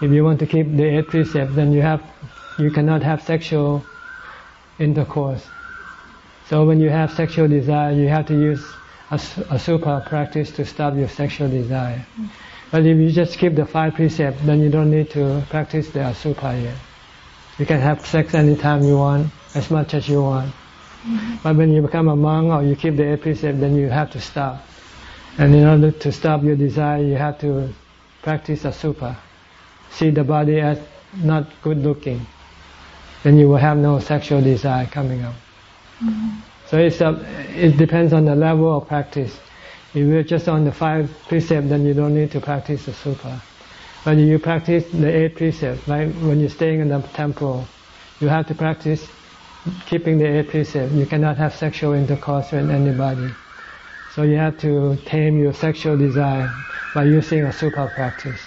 A: If you want to keep the eight precepts, then you have you cannot have sexual intercourse. So when you have sexual desire, you have to use a, a practice to stop your sexual desire. Mm. But if you just keep the five precepts, then you don't need to practice the asubha yet. You can have sex anytime you want, as much as you want. Mm-hmm. But when you become a monk or you keep the eight precepts, then you have to stop. And in order to stop your desire, you have to practice asubha. See the body as not good looking then you will have no sexual desire coming up. Mm-hmm. So it's a, it depends on the level of practice. If you're just on the five precepts, then you don't need to practice the supa. But if you practice the eight precepts, like when you're staying in the temple, you have to practice keeping the eight precepts. You cannot have sexual intercourse with anybody. So you have to tame your sexual desire by using a supa practice.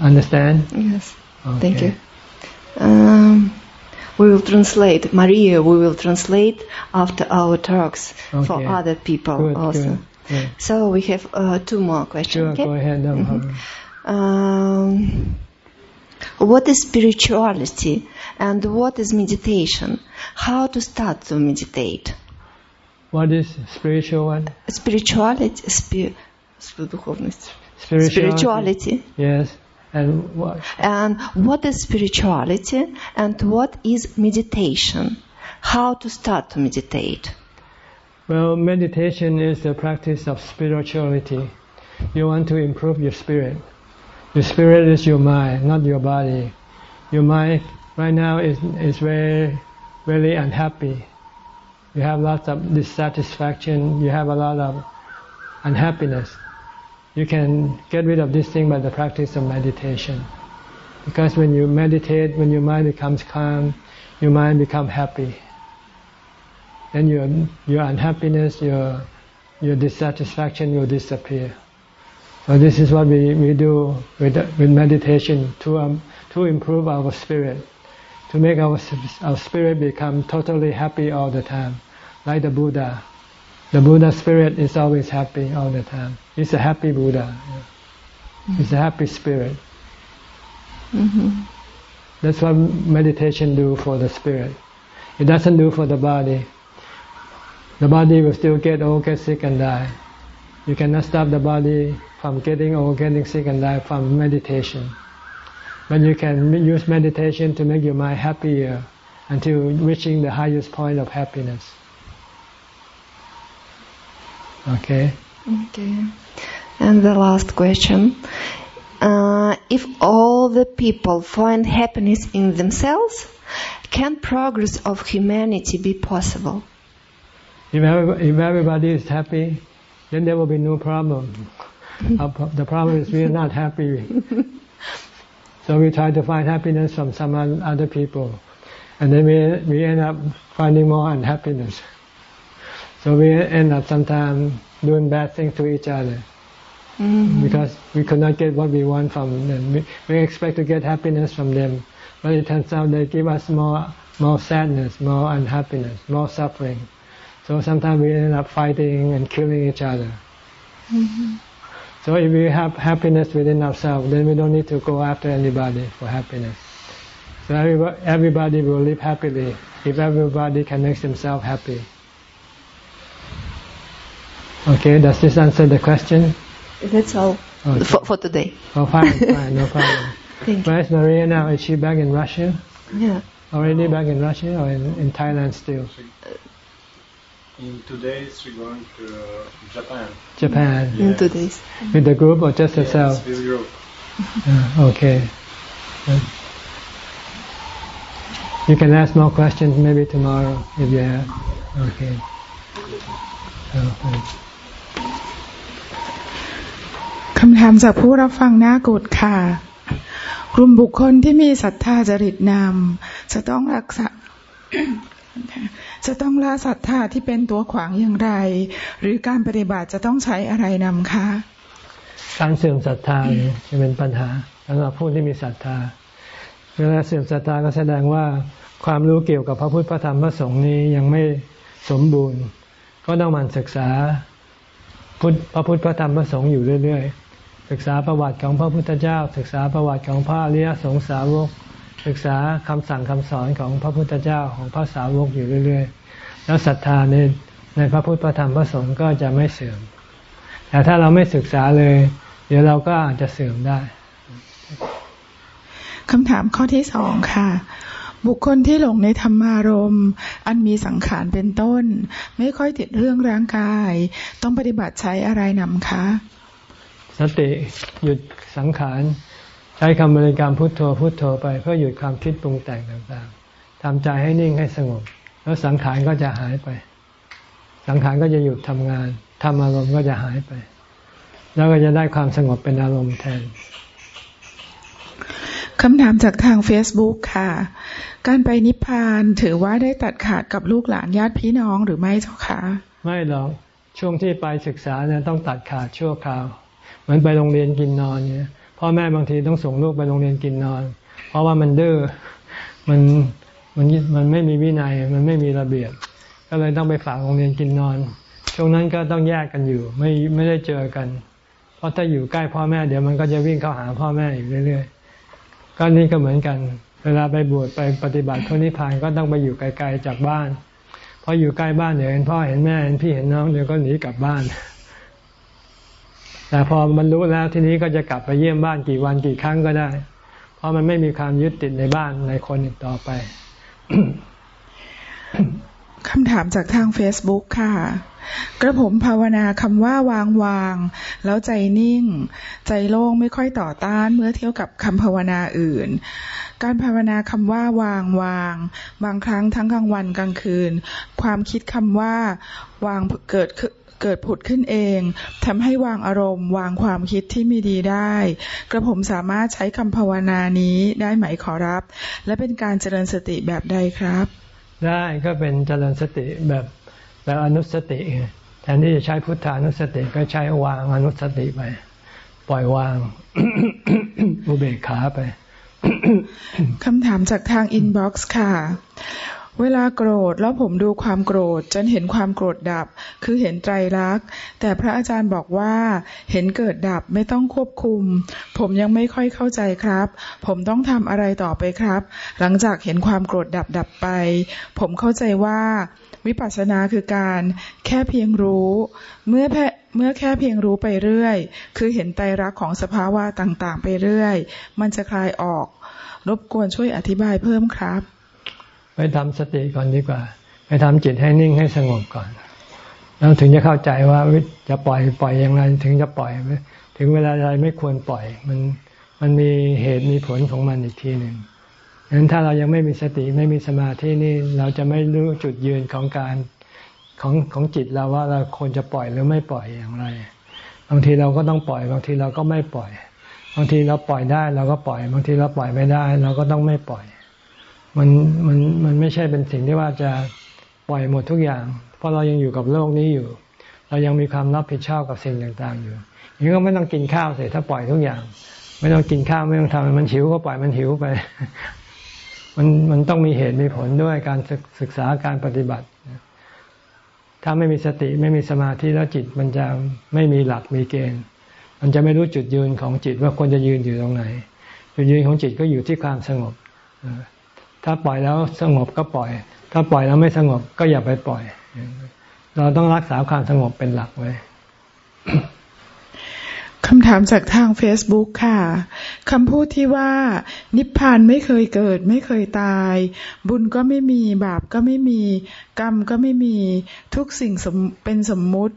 A: Understand?
C: Yes. Okay. Thank you. Um, we will translate. Maria, we will translate after our talks okay. for other people good, also. Good. So we have uh, two more questions.
A: Sure,
C: okay?
A: go ahead. No mm-hmm.
C: um, what is spirituality and what is meditation? How to start to meditate?
A: What is spiritual one?
C: Spirituality. Spir-
A: spirituality.
C: Spirituality.
A: Yes. And what?
C: And what is spirituality and what is meditation? How to start to meditate?
A: Well, meditation is the practice of spirituality. You want to improve your spirit. Your spirit is your mind, not your body. Your mind right now is is very, very unhappy. You have lots of dissatisfaction. You have a lot of unhappiness you can get rid of this thing by the practice of meditation. Because when you meditate, when your mind becomes calm, your mind becomes happy. Then your your unhappiness, your your dissatisfaction will disappear. So this is what we, we do with with meditation to um, to improve our spirit, to make our our spirit become totally happy all the time, like the Buddha. The Buddha spirit is always happy all the time. He's a happy Buddha. He's a happy spirit. Mm-hmm. That's what meditation do for the spirit. It doesn't do for the body. The body will still get old, get sick, and die. You cannot stop the body from getting old, getting sick, and die from meditation. But you can use meditation to make your mind happier until reaching the highest point of happiness. Okay.
C: Okay. And the last question. Uh, if all the people find happiness in themselves, can progress of humanity be possible?
A: If, every, if everybody is happy, then there will be no problem. the problem is we are not happy. so we try to find happiness from some other people. And then we, we end up finding more unhappiness. So we end up sometimes doing bad things to each other. Mm-hmm. Because we could not get what we want from them. We, we expect to get happiness from them. But it turns out they give us more, more sadness, more unhappiness, more suffering. So sometimes we end up fighting and killing each other. Mm-hmm. So if we have happiness within ourselves, then we don't need to go after anybody for happiness. So everybody, everybody will live happily if everybody can make themselves happy. Okay, does this answer the question?
C: That's all okay. for, for today.
A: Oh, fine, fine, no problem.
C: Thank you.
A: Where's Maria now? Is she back in Russia?
C: Yeah.
A: Already back in Russia or in, in Thailand still?
D: Uh, in two days we're going to uh, Japan.
A: Japan.
C: In two days.
A: With the group or just yourself?
D: Yes, with group.
A: Uh, okay. Uh, you can ask more questions maybe tomorrow if you have. Okay. Oh, okay.
E: คำถามจากผู้รับฟังหน้ากดค่ะ กลุ่มบุคคลที่มีศรัทธาจริตนำจะต้องรักษาจะต้องละศรัทธาที่เป็นตัวขวางอย่างไร หรือการปฏิบัติจะต้องใช้อะไรนำคะ
A: การเสื่อมศรัทธาจะเป็นปัญหาสำหรับผู้ที่มีศรัทธาเวลาเสื่อมศรัทธาก็แสดงว่าความรู้เกี่ยวกับพระพุทธพระธรรมพระสงฆ์นี้ยังไม่สมบูรณ์ ก็ต้องมันศึกษาพระพุทธพระธรรมพระสงฆ์อยู่เรื่อยๆ ศึกษาประวัติของพระพุทธเจ้า ศึกษาประวัติของพระอริยสงสาวก ศึกษาคำสั่งคำสอนของพระพุทธเจ้าของพระสาวกอยู่เรื่อย ๆ แล้วศรัทธาในในพระพุทธพระธรรมพระสงฆ์ก็จะไม่เสื่อม แต่ถ้าเราไม่ศึกษาเลย เดี๋ยวเราก็อาจจะเสื่อมได้
E: คำถามข้อที่สองค่ะ บุคคลที่หลงในธรรมารมอันมีสังขารเป็นต้น ไม่ค่อยติดเรื่องร่างกาย ต้องปฏิบัติใช้อะไรนำคะ
A: สติหยุดสังขาร ใช้คำบริกรรมพุทโธพุทโธไปเพื่อหยุดความคิดปรุงแต่งต่างๆทำใจให้นิ่งให้สงบ แล้วสังขารก็จะหายไป สังขารก็จะหยุดทำงานทำอารมณ์ก็จะหายไป แล้วก็จะได้ความสงบเป็นอารมณ์แทน
E: คำถามจากทาง Facebook ค่ะ การไปนิพพานถือว่าได้ตัดขาดกับลูกหลานญาติพี่น้องหรือไม่เจ้าคะ
A: ไม่หรอก ช่วงที่ไปศึกษาเนี่ยต้องตัดขาดชั่วคราว เหมือนไปโรงเรียนกินนอนเนี่ยพ่อแม่บางทีต้องส่งลูกไปโรงเรียนกินนอน เพราะว่ามันดื้อมันมันมันไม่มีวินัยมันไม่มีระเบียบ ก็เลยต้องไปฝากโรงเรียนกินนอน ช่วงนั้นก็ต้องแยกกันอยู่ ไม่ไม่ได้เจอกัน เพราะถ้าอยู่ใกล้พ่อแม่เดี๋ยวมันก็จะวิ่งเข้าหาพ่อแม่อยู่เรื่อยๆก็นี่ก็เหมือนกัน เวลาไปบวชไปปฏิบัติพ้นิพพานก็ต้องไปอยู่ไกลๆจากบ้านเพราะอยู่ใกล้บ้านเดี๋ยวเห็นพ่อเห็นแม่เห็นพี่เห็นน้องเดี๋ยวก็หนีกลับบ้าน แต่พอบรรลุแล้วทีนี้ก็จะกลับไปเยี่ยมบ้านกี่วันกี่ครั้งก็ได้ เพราะมันไม่มีความยึดติดในบ้านในคนอีกต่อไป
E: คำถามจากทาง Facebook ค่ะ กระผมภาวนาคำว่าวางวาง แล้วใจนิ่ง ใจโล่งไม่ค่อยต่อต้านเมื่อเทียบกับคำภาวนาอื่น การภาวนาคำว่าวางวาง บางครั้งทั้งกลางวันกลางคืน ความคิดคำว่า วางเกิด เกิดผุดขึ้นเองทำให้วางอารมณ์ วางความคิดที่ไม่ดีได้ กระผมสามารถใช้คำภาวนานี้ได้ไหมขอรับ และเป็นการเจริญสติแบบใดครับ
A: ได้ก็เป็นเจริญสติแบบแบบอนุสติแทนที่จะใช้พุทธานุสติก็ใช้วางอนุสติไปปล่อยวางอุเบกขาไป
E: คำถามจากทาง inbox ค่ะ เวลาโกรธแล้วผมดูความโกรธจนเห็นความโกรธดับ คือเห็นไตรลักษณ์ แต่พระอาจารย์บอกว่าเห็นเกิดดับไม่ต้องควบคุม ผมยังไม่ค่อยเข้าใจครับ ผมต้องทำอะไรต่อไปครับ หลังจากเห็นความโกรธดับดับไป ผมเข้าใจว่าวิปัสสนาคือการแค่เพียงรู้เมื่อเมื่อแค่เพียงรู้ไปเรื่อย คือเห็นไตรลักษณ์ของสภาวะต่างๆ ไปเรื่อย มันจะคลายออก รบกวนช่วยอธิบายเพิ่มครับ
A: ทำสติก่อนดีกว่า ไปทำจิตให้นิ่งให้สงบก่อน แล้วถึงจะเข้าใจว่าจะปล่อยปล่อยอย่างไรถึงจะปล่อยถึงเวลาอะไรไม่ควรปล่อย มันมันมีเหตุมีผลของมันอีกทีหนึ่งดังนั้นถ้าเรายังไม่มีสติไม่มีสมาธินี่เราจะไม่รู้จุดยืนของการของของจิตเราว่าเราควรจะปล่อยหรือไม่ปล่อยอย่างไร บางทีเราก็ต้องปล่อยบางทีเราก็ไม่ปล่อย บางทีเราปล่อยได้เราก็ปล่อย บางทีเราปล่อยไม่ได้ เราก็ต้องไม่ปล่อย มันมันมันไม่ใช่เป็นสิ่งที่ว่าจะปล่อยหมดทุกอย่าง เพราะเรายังอยู่กับโลกนี้อยู่ เรายังมีความรับผิดชอบกับสิ่งต่างๆ อยู่อย่างนี้ก็ไม่ต้องกินข้าวเสียถ้าปล่อยทุกอย่าง ไม่ต้องกินข้าวไม่ต้องทำมันหิวก็ปล่อยมันหิวไป มันมันต้องมีเหตุมีผลด้วยการศึกษาการปฏิบัติ ถ้าไม่มีสติไม่มีสมาธิแล้วจิตมันจะไม่มีหลักมีเกณฑ์ มันจะไม่รู้จุดยืนของจิตว่าควรจะยืนอยู่ตรงไหน จุดยืนของจิตก็อยู่ที่ความสงบ ถ้าปล่อยแล้วสงบก็ปล่อย ถ้าปล่อยแล้วไม่สงบก็อย่าไปปล่อย เราต้องรักษาความสงบเป็นหลักไว้
E: คำถามจากทาง Facebook ค่ะคำพูดที่ว่า นิพพานไม่เคยเกิด ไม่เคยตาย บุญก็ไม่มีบาปก็ไม่มี กรรมก็ไม่มี ทุกสิ่งเป็นสมมุติ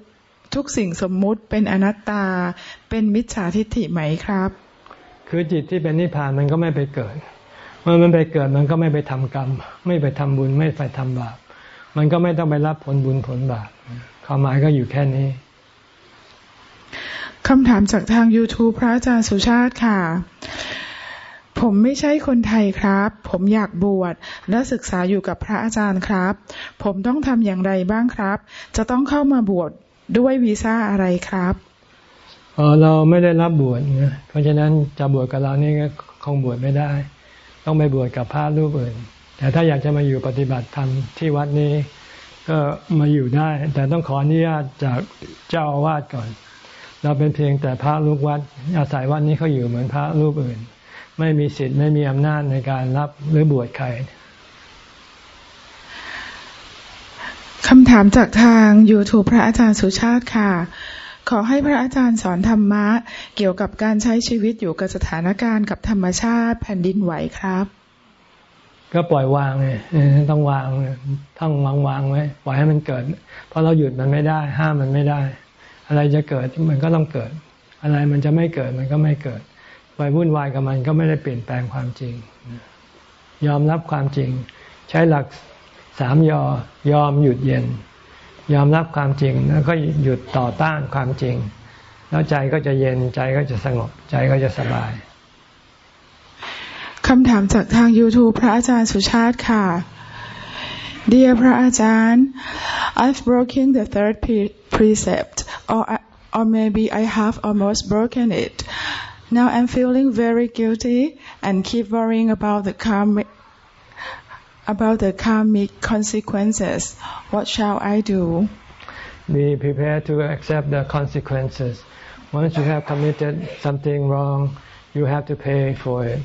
E: ทุกสิ่งสมมุติเป็นอนัตตา เป็นมิจฉาทิฏฐิไหมครับ
A: คือจิตที่เป็นนิพพานมันก็ไม่ไปเกิด เมื่อมันไปเกิดมันก็ไม่ไปทำกรรม ไม่ไปทำบุญไม่ไปทำบาปมันก็ไม่ต้องไปรับผลบุญผลบาปความหมายก็อยู่แค่นี้
E: คำถามจากทาง YouTube พระอาจารย์สุชาติค่ะ ผมไม่ใช่คนไทยครับ ผมอยากบวชและศึกษาอยู่กับพระอาจารย์ครับ ผมต้องทำอย่างไรบ้างครับ จะต้องเข้ามาบวชดด้วยวีซ่าอะไรครับ
A: ออเราไม่ได้รับบวชนะเพราะฉะนั้นจะบวชกับเรานี่ก็คงบวชไม่ได้ ต้องไปบวชกับพระรูปอื่น แต่ถ้าอยากจะมาอยู่ปฏิบัติธรรมที่วัดนี้ ก็มาอยู่ได้ แต่ต้องขออนุญาตจากเจ้าอาวาสก่อน เราเป็นเพียงแต่พระลูกวัด อาศัยวัดนี้เขาอยู่เหมือนพระรูปอื่น ไม่มีสิทธิ์ไม่มีอำนาจในการรับหรือบวชใคร
E: คำถามจากทาง YouTube พระอาจารย์สุชาติค่ะ ขอให้พระอาจารย์สอนธรรมะ เกี่ยวกับการใช้ชีวิตอยู่กับสถานการณ์กับธรรมชาติแผ่นดินไหวครับ
A: ก็ปล่อยวางเลยต้องวางต้องวางวางไว้ปล่อยให้มันเกิด เพราะเราหยุดมันไม่ได้ ห้ามมันไม่ได้ อะไรจะเกิดมันก็ต้องเกิด อะไรมันจะไม่เกิดมันก็ไม่เกิดไปวุ่นวายกับมันก็ไม่ได้เปลี่ยนแปลงความจริง ยอมรับความจริง ใช้หลักสามยอยอมหยุดเย็น ยอมรับความจริงแล้วก็หยุดต่อต้านความจริง แล้วใจก็จะเย็นใจก็จะสงบ ใจก็จะสบาย
E: คำถามจากทาง YouTube พระอาจารย์สุชาติค่ะ Dear Prajan, I've broken the third precept, or, or maybe I have almost broken it. Now I'm feeling very guilty and keep worrying about the karmic, about the karmic consequences. What shall I do?
A: Be prepared to accept the consequences. Once you have committed something wrong, you have to pay for it.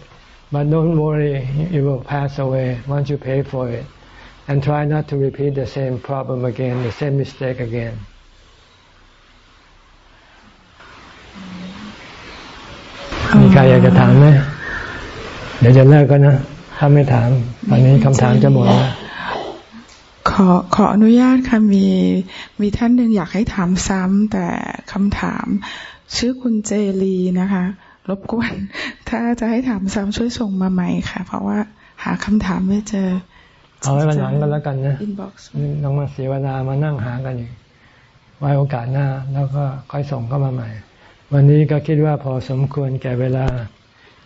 A: But don't worry, it will pass away once you pay for it and try not to repeat the same problem again, the same mistake again. มีใครอยากจะถามไหมเดี๋ยวจะเลิกกันนะ ถ้าไม่ถามตอนนี้คำถามจะหมดแล้ว
E: ขอขออนุญาตค่ะมีมีท่านหนึ่งอยากให้ถามซ้ำแต่คำถาม ชื่อคุณเจลีนะคะ รบกวน ถ้าจะให้ถามซ้ำช่วยส่งมาใหม่ค่ะ เพราะว่าหาคำถามไม่เจอ
A: เอาไว้วันหลังกันแล้วกันนะต้องมาเสียเวลามานั่งหากันอีกไว้โอกาสหน้า แล้วก็ค่อยส่งเข้ามาใหม่ วันนี้ก็คิดว่าพอสมควรแก่เวลา